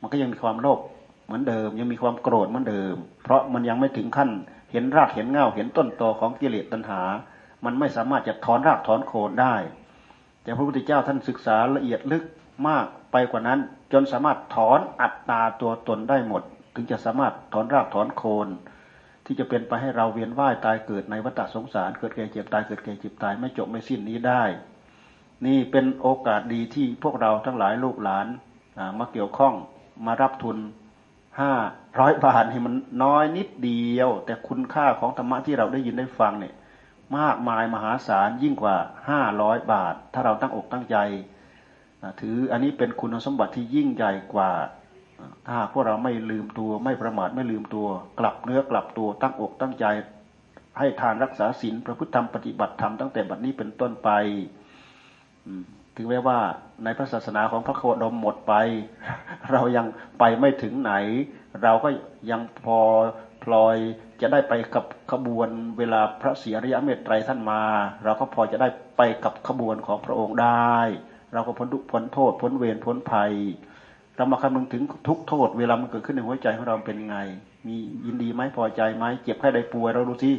มันก็ยังมีความโลภเหมือนเดิม ยังมีความโกรธเหมือนเดิม เพราะมันยังไม่ถึงขั้นเห็นรากเห็นเงาเห็นต้นตอของกิเลสตัณหา มันไม่สามารถจะถอนรากถอนโคนได้ แต่พระพุทธเจ้าท่านศึกษาละเอียดลึกมากไปกว่านั้น จนสามารถถอนอัตตาตัวตนได้หมด ถึงจะสามารถถอนรากถอนโคน ที่จะเป็นไปให้เราเวียนว่ายตายเกิดในวัฏสงสาร เกิดแก่เจ็บตายเกิดแก่เจ็บตายไม่จบไม่สิ้นนี้ได้ นี่เป็นโอกาสดีที่พวกเราทั้งหลายลูกหลานมาเกี่ยวข้องมารับทุนห้าร้อยบาทให้มันน้อยนิดเดียว แต่คุณค่าของธรรมะที่เราได้ยินได้ฟังเนี่ยมากมายมหาศาลยิ่งกว่าห้าร้อยบาท ถ้าเราตั้งอกตั้งใจ ถืออันนี้เป็นคุณสมบัติที่ยิ่งใหญ่กว่า ถ้าพวกเราไม่ลืมตัวไม่ประมาทไม่ลืมตัว กลับเนื้อกลับตัวตั้งอกตั้งใจ ให้ทานรักษาศีลประพฤติธรรมปฏิบัติธรรมตั้งแต่บัดนี้เป็นต้นไปถึงแม้ว่าในพระศาสนาของพระโคดมหมดไป เรายังไปไม่ถึงไหน เราก็ยังพอพลอยจะได้ไปกับขบวนเวลาพระเสียระยเมตไตรท่านมา เราก็พอจะได้ไปกับขบวนของพระองค์ได้ เราก็พ้นทุกพ้นโทษพ้นเวรพ้นภัย เรามาคำนึงถึงทุกโทษ เวลามันเกิดขึ้นในหัวใจของเราเป็นไง มียินดีไหมพอใจไหมเจ็บแค่ใดป่วยเราดูสิ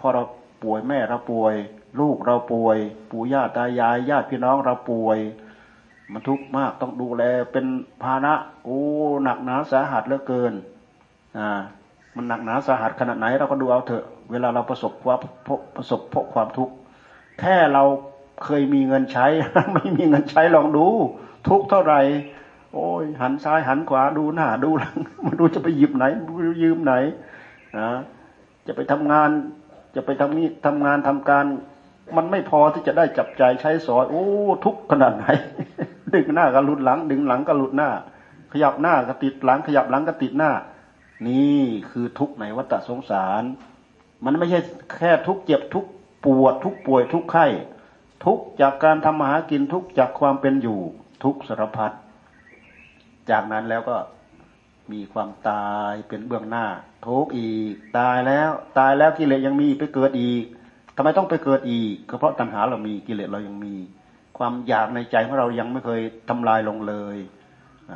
พอเราป่วยแม่เราป่วย ลูกเราป่วย ปู่ย่าตายายญาติพี่น้องเราป่วย มันทุกข์มากต้องดูแลเป็นภาระโอ้หนักหนาสาหัสเหลือเกินอ่ามันหนักหนาสาหัสขนาดไหนเราก็ดูเอาเถอะ เวลาเราประสบความประสบพบความทุกข์แค่เราเคยมีเงินใช้ ไม่มีเงินใช้ลองดู ทุกเท่าไหร่ โอ้ย หันซ้ายหันขวาดูหน้าดูหลังมาดูจะไปหยิบไหนยืมไหนนะจะไปทำงาน จะไปทำนี้ทำงานทำการ มันไม่พอที่จะได้จับใจใช้สอย โอ้ ทุกขนาดไหน ดึงหน้าก็หลุดหลัง ดึงหลังก็หลุดหน้า ขยับหน้าก็ติดหลัง ขยับหลังก็ติดหน้า นี่คือทุกในวัฏสงสาร มันไม่ใช่แค่ทุกเจ็บทุกปวด ทุกป่วยทุกไข้ ทุกจากการทำมาหากินทุกจากความเป็นอยู่ ทุกสารพัด จากนั้นแล้วก็มีความตายเป็นเบื้องหน้าทุกอีก ตายแล้ว ตายแล้วกิเลสยังมีไปเกิดอีกทำไมต้องไปเกิดอีกก็เพราะตัณหาเรามีกิเลสเรายังมี ความอยากในใจของเรายังไม่เคยทำลายลงเลย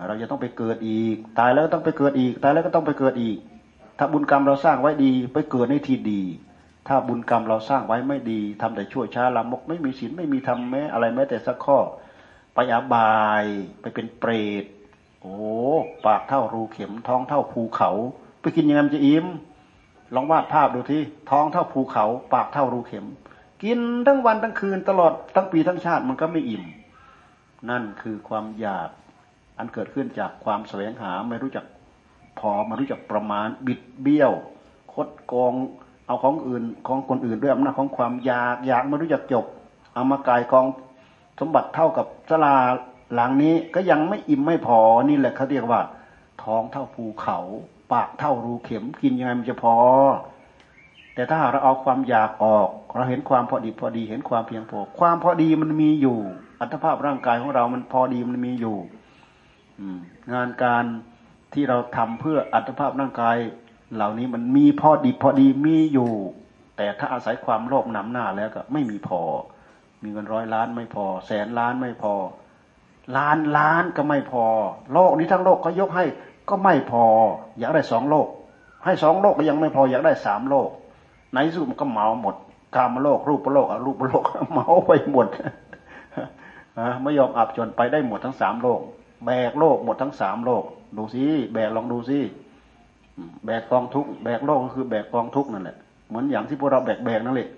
เราจะต้องไปเกิดอีก ตายแล้วต้องไปเกิดอีก ตายแล้วก็ต้องไปเกิดอีก ถ้าบุญกรรมเราสร้างไว้ดีไปเกิดในที่ดี ถ้าบุญกรรมเราสร้างไว้ไม่ดีทำแต่ชั่วช้าลามกไม่มีศีลไม่มีธรรมแม้อะไรแม้แต่สักข้อไปอาบายไปเป็นเปรต โอ้ปากเท่ารูเข็ม ท้องเท่าภูเขา ไปกินยังไงมันจะอิ่มลองวาดภาพดูที่ท้องเท่าภูเขา ปากเท่ารูเข็ม กินทั้งวันทั้งคืนตลอดทั้งปีทั้งชาติมันก็ไม่อิ่ม นั่นคือความอยากอันเกิดขึ้นจากความแสวงหาไม่รู้จักพอไม่รู้จักประมาณบิดเบี้ยว คดกองเอาของอื่นของคนอื่นด้วยอำนาจของความอยากอยากไม่รู้จักจบเอามากายกองสมบัติเท่ากับสลา หลังนี้ก็ยังไม่อิ่มไม่พอนี่แหละเขาเรียกว่า ท้องเท่าภูเขา ปากเท่ารูเข็มกินยังไงมันจะพอ แต่ถ้าเราเอาความอยากออก เราเห็นความพอดีพอดีเห็นความเพียงพอ ความพอดีมันมีอยู่ อัตภาพร่างกายของเรามันพอดีมันมีอยู่งานการที่เราทำเพื่ออัตภาพร่างกาย เหล่านี้มันมีพอดีพอดีมีอยู่ แต่ถ้าอาศัยความโลภนำหน้าแล้วก็ไม่มีพอ มีเงินร้อยล้านไม่พอ แสนล้านไม่พอ ล้านล้านก็ไม่พอ โลกนี้ทั้งโลกเขายกให้ก็ไม่พอ อยากได้สองโลก ให้สองโลกก็ยังไม่พออยากได้สามโลกในสุดมันก็เมาหมดกามโลกรูปโลกอรูปโลกเมาไปหมดไม่ยอมอับจนไปได้หมดทั้งสามโลก แบกโลกหมดทั้งสามโลก ดูสิแบกลองดูสิแบกกองทุกแบกโลกก็คือแบกกองทุกนั่นแหละเหมือนอย่างที่พวกเราแบกแบกนั่นแหละ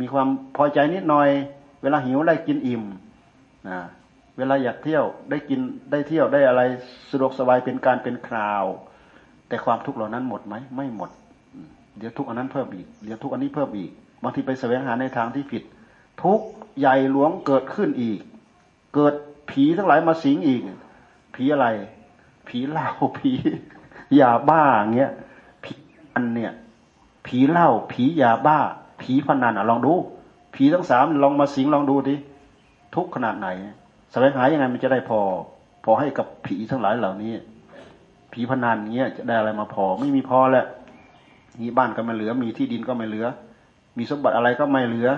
มีความพอใจนิดหน่อย เวลาหิวได้กินอิ่ม เวลาอยากเที่ยวได้กินได้เที่ยวได้อะไรสะดวกสบายเป็นการเป็นคราว แต่ความทุกข์เหล่านั้นหมดไหมไม่หมด เดี๋ยวทุกอันนั้นเพิ่มอีกเดี๋ยวทุกอันนี้เพิ่มอีกบางทีไปแสวงหาในทางที่ผิด ทุกใหญ่หลวงเกิดขึ้นอีก เกิดผีทั้งหลายมาสิงอีก ผีอะไร ผีเหล้าผียาบ้าเงี้ยผีอันเนี่ย ผีเหล้าผียาบ้า ผีพนันอะลองดู ผีทั้งสามลองมาสิงลองดูดิทุกขนาดไหน แสวงหายังไงมันจะได้พอ พอให้กับผีทั้งหลายเหล่านี้ ผีพนันเงี้ยจะได้อะไรมาพอ ไม่มีพอแหละมีบ้านก็ไม่เหลือ มีที่ดินก็ไม่เหลือ มีสมบัติอะไรก็ไม่เหลือ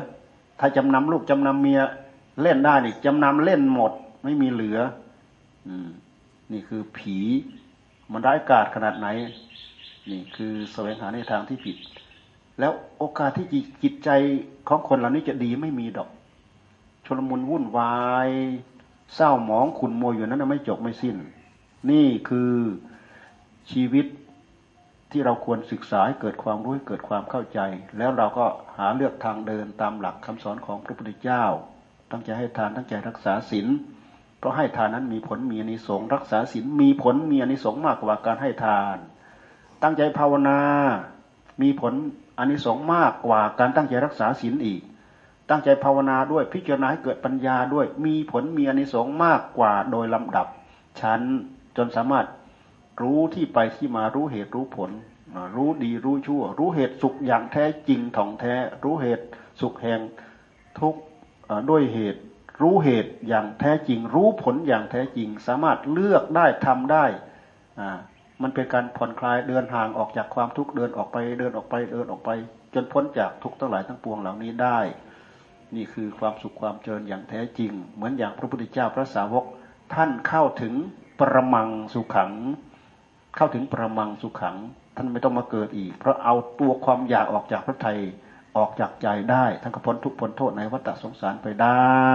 ถ้าจำนำลูกจำนำเมียเล่นได้นี่จำนำเล่นหมด ไม่มีเหลือ อืม นี่คือผีมันร้ายกาจขนาดไหน นี่คือแสวงหาในทางที่ผิด แล้วโอกาสที่จิตใจของคนเหล่านี้จะดีไม่มีดอกชลมุนวุ่นวาย เศร้าหมองขุนโมยอยู่นั้นไม่จบไม่สิ้น นี่คือชีวิตที่เราควรศึกษาให้เกิดความรู้ให้เกิดความเข้าใจ แล้วเราก็หาเลือกทางเดินตามหลักคำสอนของพระพุทธเจ้า ตั้งใจให้ทานตั้งใจรักษาศีลเพราะให้ทานนั้นมีผลมีอนิสงส์รักษาศีลมีผลมีอนิสงส์มากกว่าการให้ทาน ตั้งใจภาวนา มีผลอนิสงส์มากกว่าการตั้งใจรักษาศีลอีก ตั้งใจภาวนาด้วยพิจารณาให้เกิดปัญญาด้วย มีผลมีอนิสงส์มากกว่าโดยลำดับชั้นจนสามารถรู้ที่ไปที่มารู้เหตุรู้ผล รู้ดีรู้ชั่ว รู้เหตุสุขอย่างแท้จริงถ่องแท้ รู้เหตุสุขแห่งทุกด้วยเหตุ รู้เหตุอย่างแท้จริง รู้ผลอย่างแท้จริง สามารถเลือกได้ทำได้มันเป็นการผ่อนคลายเดินห่างออกจากความทุกข์เดินออกไปเดินออกไปเดินออกไป จนพ้นจากทุกข์ทั้งหลายทั้งปวงเหล่านี้ได้ นี่คือความสุขความเจริญอย่างแท้จริง เหมือนอย่างพระพุทธเจ้าพระสาวกท่านเข้าถึงประมังสุขัง เข้าถึงประมังสุขัง ท่านไม่ต้องมาเกิดอีก เพราะเอาตัวความอยากออกจากพระไทยออกจากใจได้ท่านก็พ้นทุกพ้นโทษในวัฏสงสารไปได้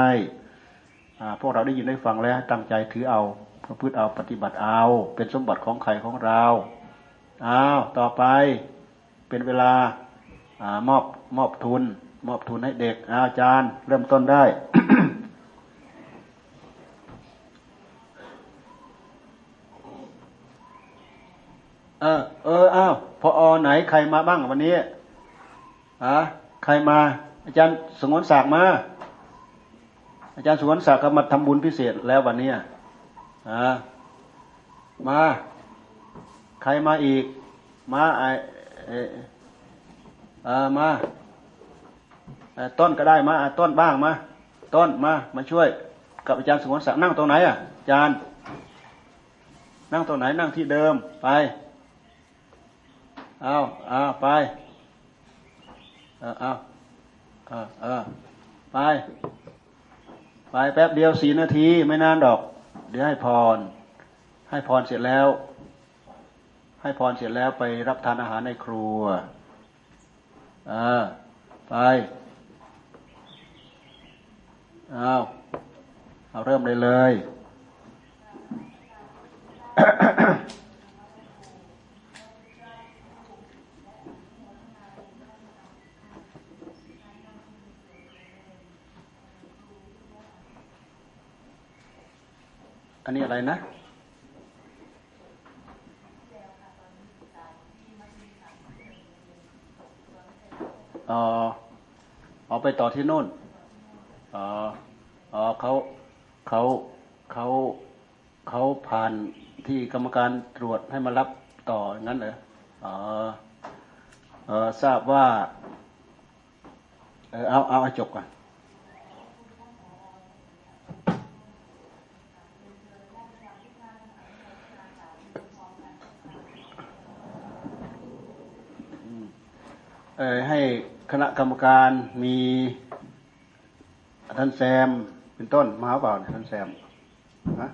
พวกเราได้ยินได้ฟังแล้วตั้งใจถือเอาประพฤติเอาปฏิบัติเอา เป็นสมบัติของใครของเราอ้าวต่อไปเป็นเวลามอบมอบทุน มอบทุนให้เด็กอาจารย์ เริ่มต้นได้เออเอออ้าวพออไหนใครมาบ้างวันนี้อะใครมา อาจารย์สงวนศักดิ์มา อาจารย์สงวนศักดิ์มาทำบุญพิเศษแล้ววันนี้อ่ามา ใครมาอีก มาไอเออมา ต้นก็ได้มาต้นบ้างมา ต้นมามาช่วย กับอาจารย์สงวนศักดิ์นั่งตรงไหนอะอาจารย์ นั่งตรงไหนนั่งที่เดิมไปเอาเอาไปเอาเอาเอาเอไป ไปแป๊บเดียวสี่นาทีไม่นานดอก เดี๋ยวให้พร ให้พรเสร็จแล้ว ให้พรเสร็จแล้วไปรับทานอาหารในครัวอ่าไป อาเอาเริ่มเลยเลย อันนี้อะไรนะอ๋อเอาไปต่อที่โน่น อ๋อ อ๋อเขาเขาเขาเขาผ่านที่กรรมการตรวจให้มารับต่องั้นเหรออ๋อเออทราบว่า เออเอาเอาจบก่อนให้คณะกรรมการมี ท่านแซมเป็นต้นมาเปล่าท่านแซมฮะ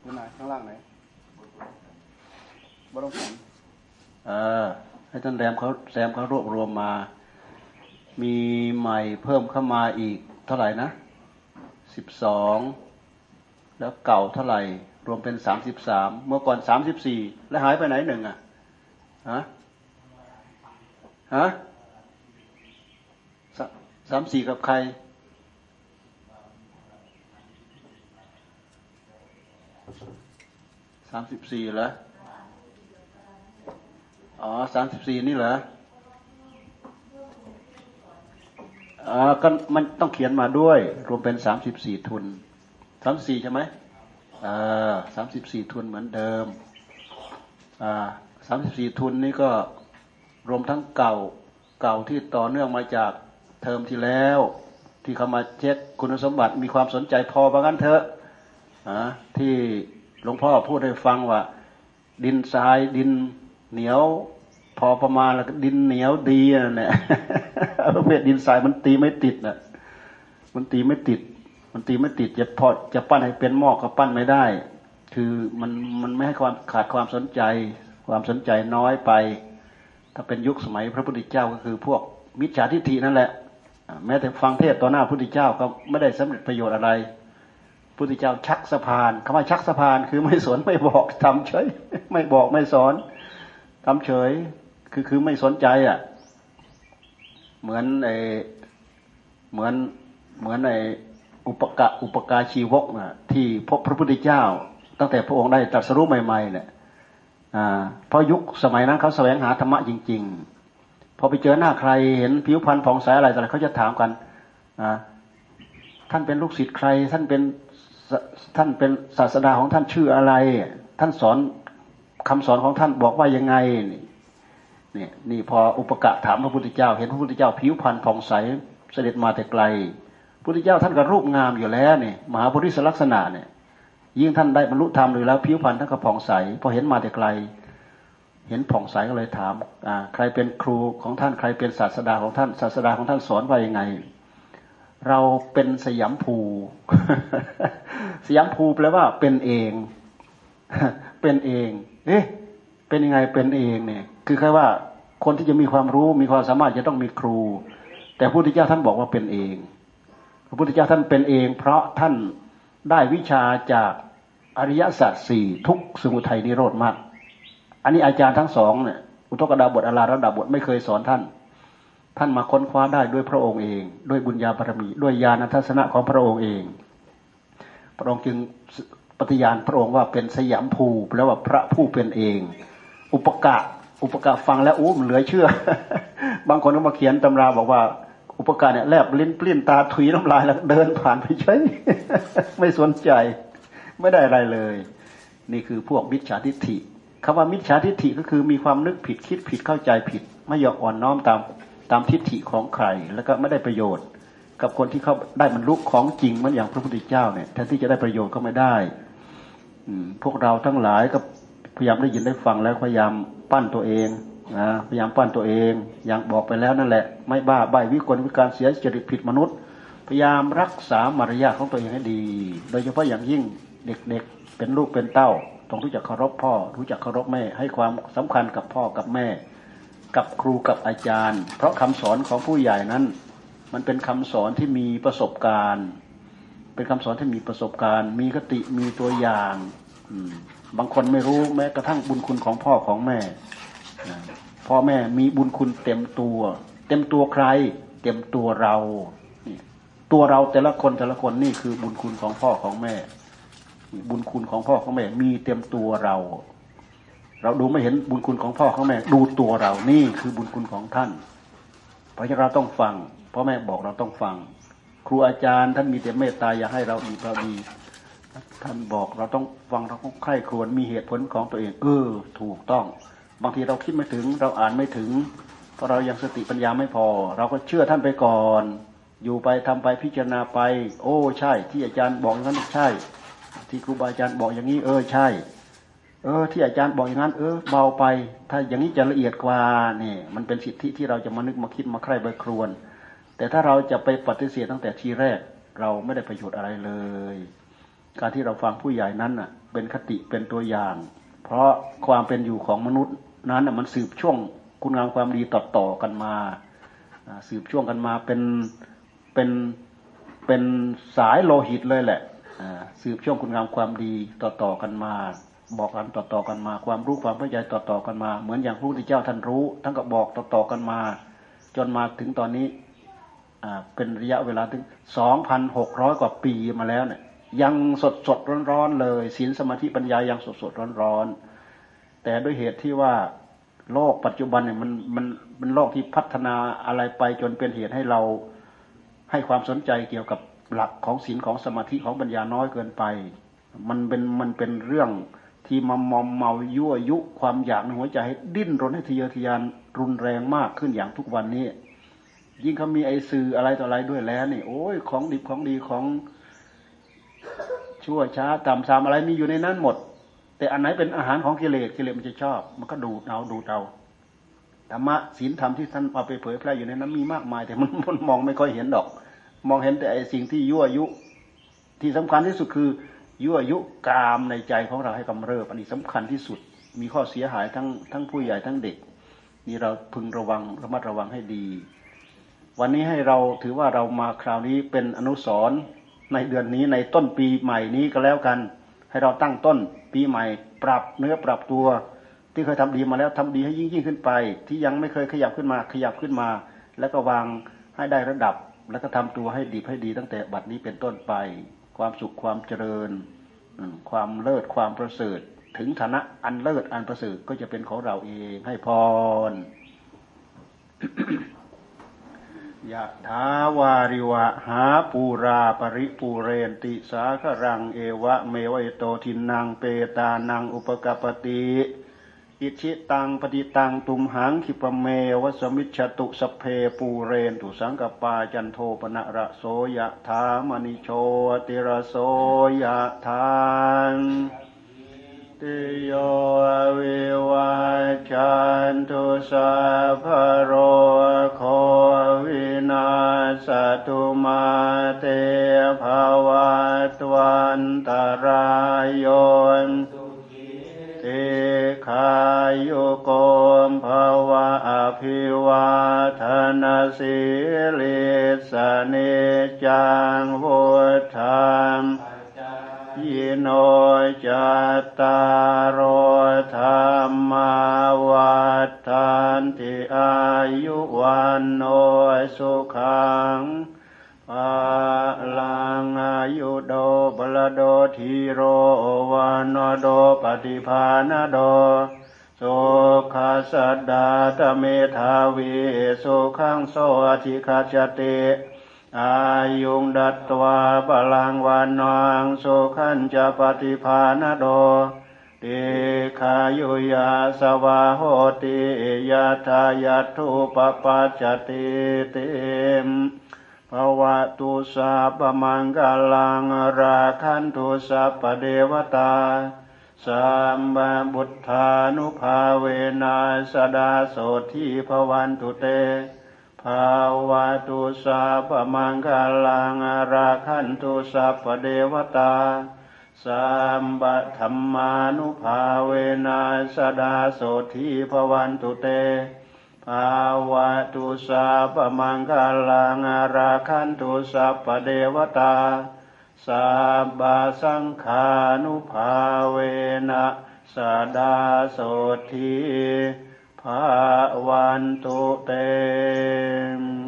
อยู่ไหนข้างล่างไหนบรมสันเออให้ท่านแซมเขาแซมเขารวบรวมมา มีใหม่เพิ่มเข้ามาอีกเท่าไหร่นะสิบสองแล้วเก่าเท่าไหร่ รวมเป็นสามสิบสามเมื่อก่อนสามสิบสี่แล้วหายไปไหนหนึ่งอะฮะฮะ สามสี่กับใคร สามสิบสี่เหรอ อ๋อสามสิบสี่นี่เหรออ่าก็มันต้องเขียนมาด้วย รวมเป็นสามสิบสี่ทุน สามสี่ใช่ไหมอ่าสามสิบสี่ทุนเหมือนเดิม อ่าสามสิบสี่ทุนนี่ก็รวมทั้งเก่า เก่าที่ต่อเนื่องมาจาก เทอมที่แล้ว ที่เขามาเช็คคุณสมบัติมีความสนใจพอประกันเถอะที่หลวงพ่อพูดให้ฟังว่า ดินทรายดินเหนียว พอประมาณแล้วดินเหนียวดีนั่นแหละประเภทดินทรายมันตีไม่ติดนะมันตีไม่ติด มันตีไม่ติดจะพอจะปั้นให้เป็นหม้อก็ปั้นไม่ได้ คือมันมันไม่ให้ความขาดความสนใจ ความสนใจน้อยไป ถ้าเป็นยุคสมัยพระพุทธเจ้าก็คือพวกมิจฉาทิฏฐินั่นแหละ แม้แต่ฟังเทศต่อหน้าพระพุทธเจ้าก็ไม่ได้สำเร็จประโยชน์อะไรพุทธเจ้าชักสะพานคำว่าชักสะพานคือไม่สนไม่บอกทำเฉย ไม่บอกไม่สอนทำเฉย คือคือไม่สนใจอะ เหมือนไอเหมือนเหมือนไออุปกะอุปกาชีวกนะที่พบพระพุทธเจ้า ตั้งแต่พระองค์ได้ตรัสรู้ใหม่ๆเนี่ยเพราะยุคสมัยนั้นเขาแสวงหาธรรมะจริง ๆ พอไปเจอหน้าใครเห็นผิวพรรณผ่องใสอะไรต่อะไรเขาจะถามกันท่านเป็นลูกศิษย์ใคร ท่านเป็นท่านเป็นศาสดาของท่านชื่ออะไร ท่านสอนคำสอนของท่านบอกว่ายังไงนี่นี่พออุปกะถามพระพุทธเจ้า เห็นพระพุทธเจ้าผิวพรรณผ่องใสเสด็จมาแต่ไกลพุทธเจ้าท่านก็รูปงามอยู่แล้วเนี่ยมหาบุริสลักษณะเนี่ยยิ่งท่านได้บรรลุธรรมหรือแล้วผิวพรรณท่านก็ผ่องใสพอเห็นมาแต่ไกล เห็นผ่องใสก็เลยถามใครเป็นครูของท่านใครเป็นศาสดาของท่านศาสดาของท่านสอนว่ายังไง เราเป็นสยามภูสยามภูแปลว่าเป็นเอง เป็นเอง เอ๊ะเป็นยังไงเป็นเองเนี่ย คือแค่ว่าคนที่จะมีความรู้มีความสามารถจะต้องมีครู แต่พระพุทธเจ้าท่านบอกว่าเป็นเอง พระพุทธเจ้าท่านเป็นเอง เพราะท่านได้วิชาจากอริยสัจสี่ทุกสมุทัยนิโรธมาก อันนี้อาจารย์ทั้งสองเนี่ยอุทกดาบทอลาระดาบทไม่เคยสอนท่าน ท่านมาค้นคว้าได้ด้วยพระองค์เอง ด้วยบุญญาบารมี ด้วยญาณทัศนะของพระองค์เอง พระองค์จึงปฏิญาณพระองค์ว่าเป็นสยามภูแปลว่าพระผู้เป็นเอง อุปกะอุปกะฟังแล้วอู้มันเหลือเชื่อ บางคนก็มาเขียนตำราบอกว่า อุปการเนี่ยแลบลิ้นปลิ้นตาถุยน้ำลายแล้วเดินผ่านไปเฉยไม่สนใจ ไม่ได้อะไรเลย นี่คือพวกมิจฉาทิฏฐิ คำว่ามิจฉาทิฏฐิก็คือมีความนึกผิดคิดผิดเข้าใจผิด ไม่ยอมอ่อนน้อมตามตามทิฏฐิของใคร แล้วก็ไม่ได้ประโยชน์ กับคนที่เขาได้บรรลุของจริงเหมือนอย่างพระพุทธเจ้าเนี่ยแทนที่จะได้ประโยชน์ก็ไม่ได้อืพวกเราทั้งหลายก็พยายามได้ยินได้ฟังแล้วพยายามปั้นตัวเองนะพยายามปั้นตัวเอง อย่างบอกไปแล้วนั่นแหละ ไม่บ้าใบวิกลวิการเสียจริตผิดมนุษย์ พยายามรักษามารยาทของตัวเองให้ดี โดยเฉพาะอย่างยิ่งเด็กๆเป็นลูกเป็นเต้า ต้องรู้จักเคารพพ่อ รู้จักเคารพแม่ ให้ความสำคัญกับพ่อกับแม่ กับครูกับอาจารย์ เพราะคำสอนของผู้ใหญ่นั้น มันเป็นคำสอนที่มีประสบการณ์ เป็นคำสอนที่มีประสบการณ์ มีคติมีตัวอย่างบางคนไม่รู้แม้กระทั่งบุญคุณของพ่อของแม่พ่อแม่มีบุญคุณเต็มตัว เต็มตัวใคร เต็มตัวเราตัวเราแต่ละคนแต่ละคนนี่คือบุญคุณของพ่อของแม่ บุญคุณของพ่อของแม่ มีเต็มตัวเรา เราดูไม่เห็นบุญคุณของพ่อของแม่ ดูตัวเรานี่คือบุญคุณของท่าน เพราะฉะนั้นเราต้องฟังพ่อแม่บอกเราต้องฟัง ครูอาจารย์ท่านมีแต่เมตตาอยากให้เราดีเราดีท่านบอกเราต้องฟังเราต้องใคร่ครวญมีเหตุผลของตัวเองเออถูกต้อง บางทีเราคิดไม่ถึงเราอ่านไม่ถึง เพราะเรายังสติปัญญาไม่พอ เราก็เชื่อท่านไปก่อน อยู่ไปทำไปพิจารณาไป โอ้ใช่ ที่อาจารย์บอกนั้นใช่ ที่ครูบาอาจารย์บอกอย่างนี้ เออใช่ เออ ที่อาจารย์บอกอย่างนั้น เออเบาไป ถ้าอย่างนี้จะละเอียดกว่านี่มันเป็นสิทธิที่เราจะมานึกมาคิดมาใคร่ใบครวน แต่ถ้าเราจะไปปฏิเสธตั้งแต่ทีแรก เราไม่ได้ประโยชน์อะไรเลย การที่เราฟังผู้ใหญ่นั้นอะ เป็นคติเป็นตัวอย่าง เพราะความเป็นอยู่ของมนุษย์นั้นมันสืบช่วงคุณงามความดีต่อต่อกันมาสืบช่วงกันมาเป็นเป็นเป็นสายโลหิตเลยแหละ สืบช่วงคุณงามความดีต่อต่อกันมา บอกกันต่อต่อกันมา ความรู้ความเข้าใจต่อต่อกันมา เหมือนอย่างพระพุทธเจ้าท่านรู้ท่านก็บอกต่อต่อกันมา จนมาถึงตอนนี้เป็นระยะเวลาถึงสองพันหกร้อยกว่าปีมาแล้วเนี่ยยังสดสดร้อนร้อนเลยศีลสมาธิปัญญายังสดสดร้อนร้อนแต่ด้วยเหตุที่ว่าโลกปัจจุบันเนี่ยมันมันมันโลกที่พัฒนาอะไรไปจนเป็นเหตุให้เราให้ความสนใจเกี่ยวกับ หลักของศีลของสมาธิของปัญญาน้อยเกินไป มันเป็นมันเป็นเรื่องที่มามอมเมายั่วยุความอยากในหัวใจให้ดิ้นรนให้ทะเยอทะยานรุนแรงมากขึ้นอย่างทุกวันนี้ ยิ่งเขามีไอสื่ออะไรต่ออะไรด้วยแล้วนี่โอ้ยของดิบของดีของชั่วช้าต่ำซามอะไรมีอยู่ในนั้นหมด แต่อันไหนเป็นอาหารของกิเลสกิเลสมันจะชอบ มันก็ดูดเอาดูดเอาธรรมะศีลธรรมที่ท่านเอาไปเผยแพร่อยู่ในนั้นมีมากมาย แต่มนมันมองไม่ค่อยเห็นดอก มองเห็นแต่ไอสิ่งที่ยั่วยุ ที่สำคัญที่สุดคือ ยั่วยุกามในใจของเราให้กำเริบอันนี้สำคัญที่สุด มีข้อเสียหายทั้งทั้งผู้ใหญ่ทั้งเด็ก นี่เราพึงระวังระมัดระวังให้ดี วันนี้ให้เราถือว่าเรามาคราวนี้เป็นอนุสรณ์ในเดือนนี้ในต้นปีใหม่นี้ก็แล้วกัน ให้เราตั้งต้นปีใหม่ ปรับเนื้อปรับตัว ที่เคยทำดีมาแล้วทำดีให้ยิ่งยิ่งขึ้นไป ที่ยังไม่เคยขยับขึ้นมาขยับขึ้นมา แล้วก็วางให้ได้ระดับ แล้วก็ทำตัวให้ดีให้ดีตั้งแต่บัดนี้เป็นต้นไป ความสุขความเจริญ ความเลิศความประเสริฐ ถึงฐานะอันเลิศอันประเสริฐก็จะเป็นของเราเองให้พรยะถาวาริวะหาปูราปริปูเรนติสาครังเอวะเมวะอิโตทินนังเปตานังอุปกัปปติ อิจฉิตังปัตถิตังตุมหังขิปปเมวสมิชฌตุสัพเพปูเรนตุสังกัปปาจันโทปัณณะระโสยะถามณิโชติระโสยะถาสัพพีติโยวิวัจันตุสัพโรโควินาสตุมาเตภาวตวันตรายโยติ ขายุโกมภาวะอภิวาทนาสิลิสเนจังพุทธังยิโนจัตตารโธรรมาวัฏันติอายุวันโนสุขังปาลังอายุโดบลโดทีโรวานโดปฏิภาณโด สุขัสดาตเมธาวีสุขังโสอธิคาจติอายุงดัตตวาบาลังวานนองสุขันจะปฏิภาณโดเตขายุยาสวาโหติยาทายาทุปปัจจติเตมภวะตุสาปมังกาลังราคันตุสัพเดวตา สัมบบุทธานุภาเวนัสดาโสทีภวันตุเตภาวะตุสาปมังกาลังราคันตุสัพเดวตาสัมบธรรมานุภาเวนัสดาโสทีภวันตุเต ภาวะตุสาปมังคลังอาราคันตุสัพปเดวตา สับบาสังขานุภาเวนะสดาโสทีภาวันตุเตม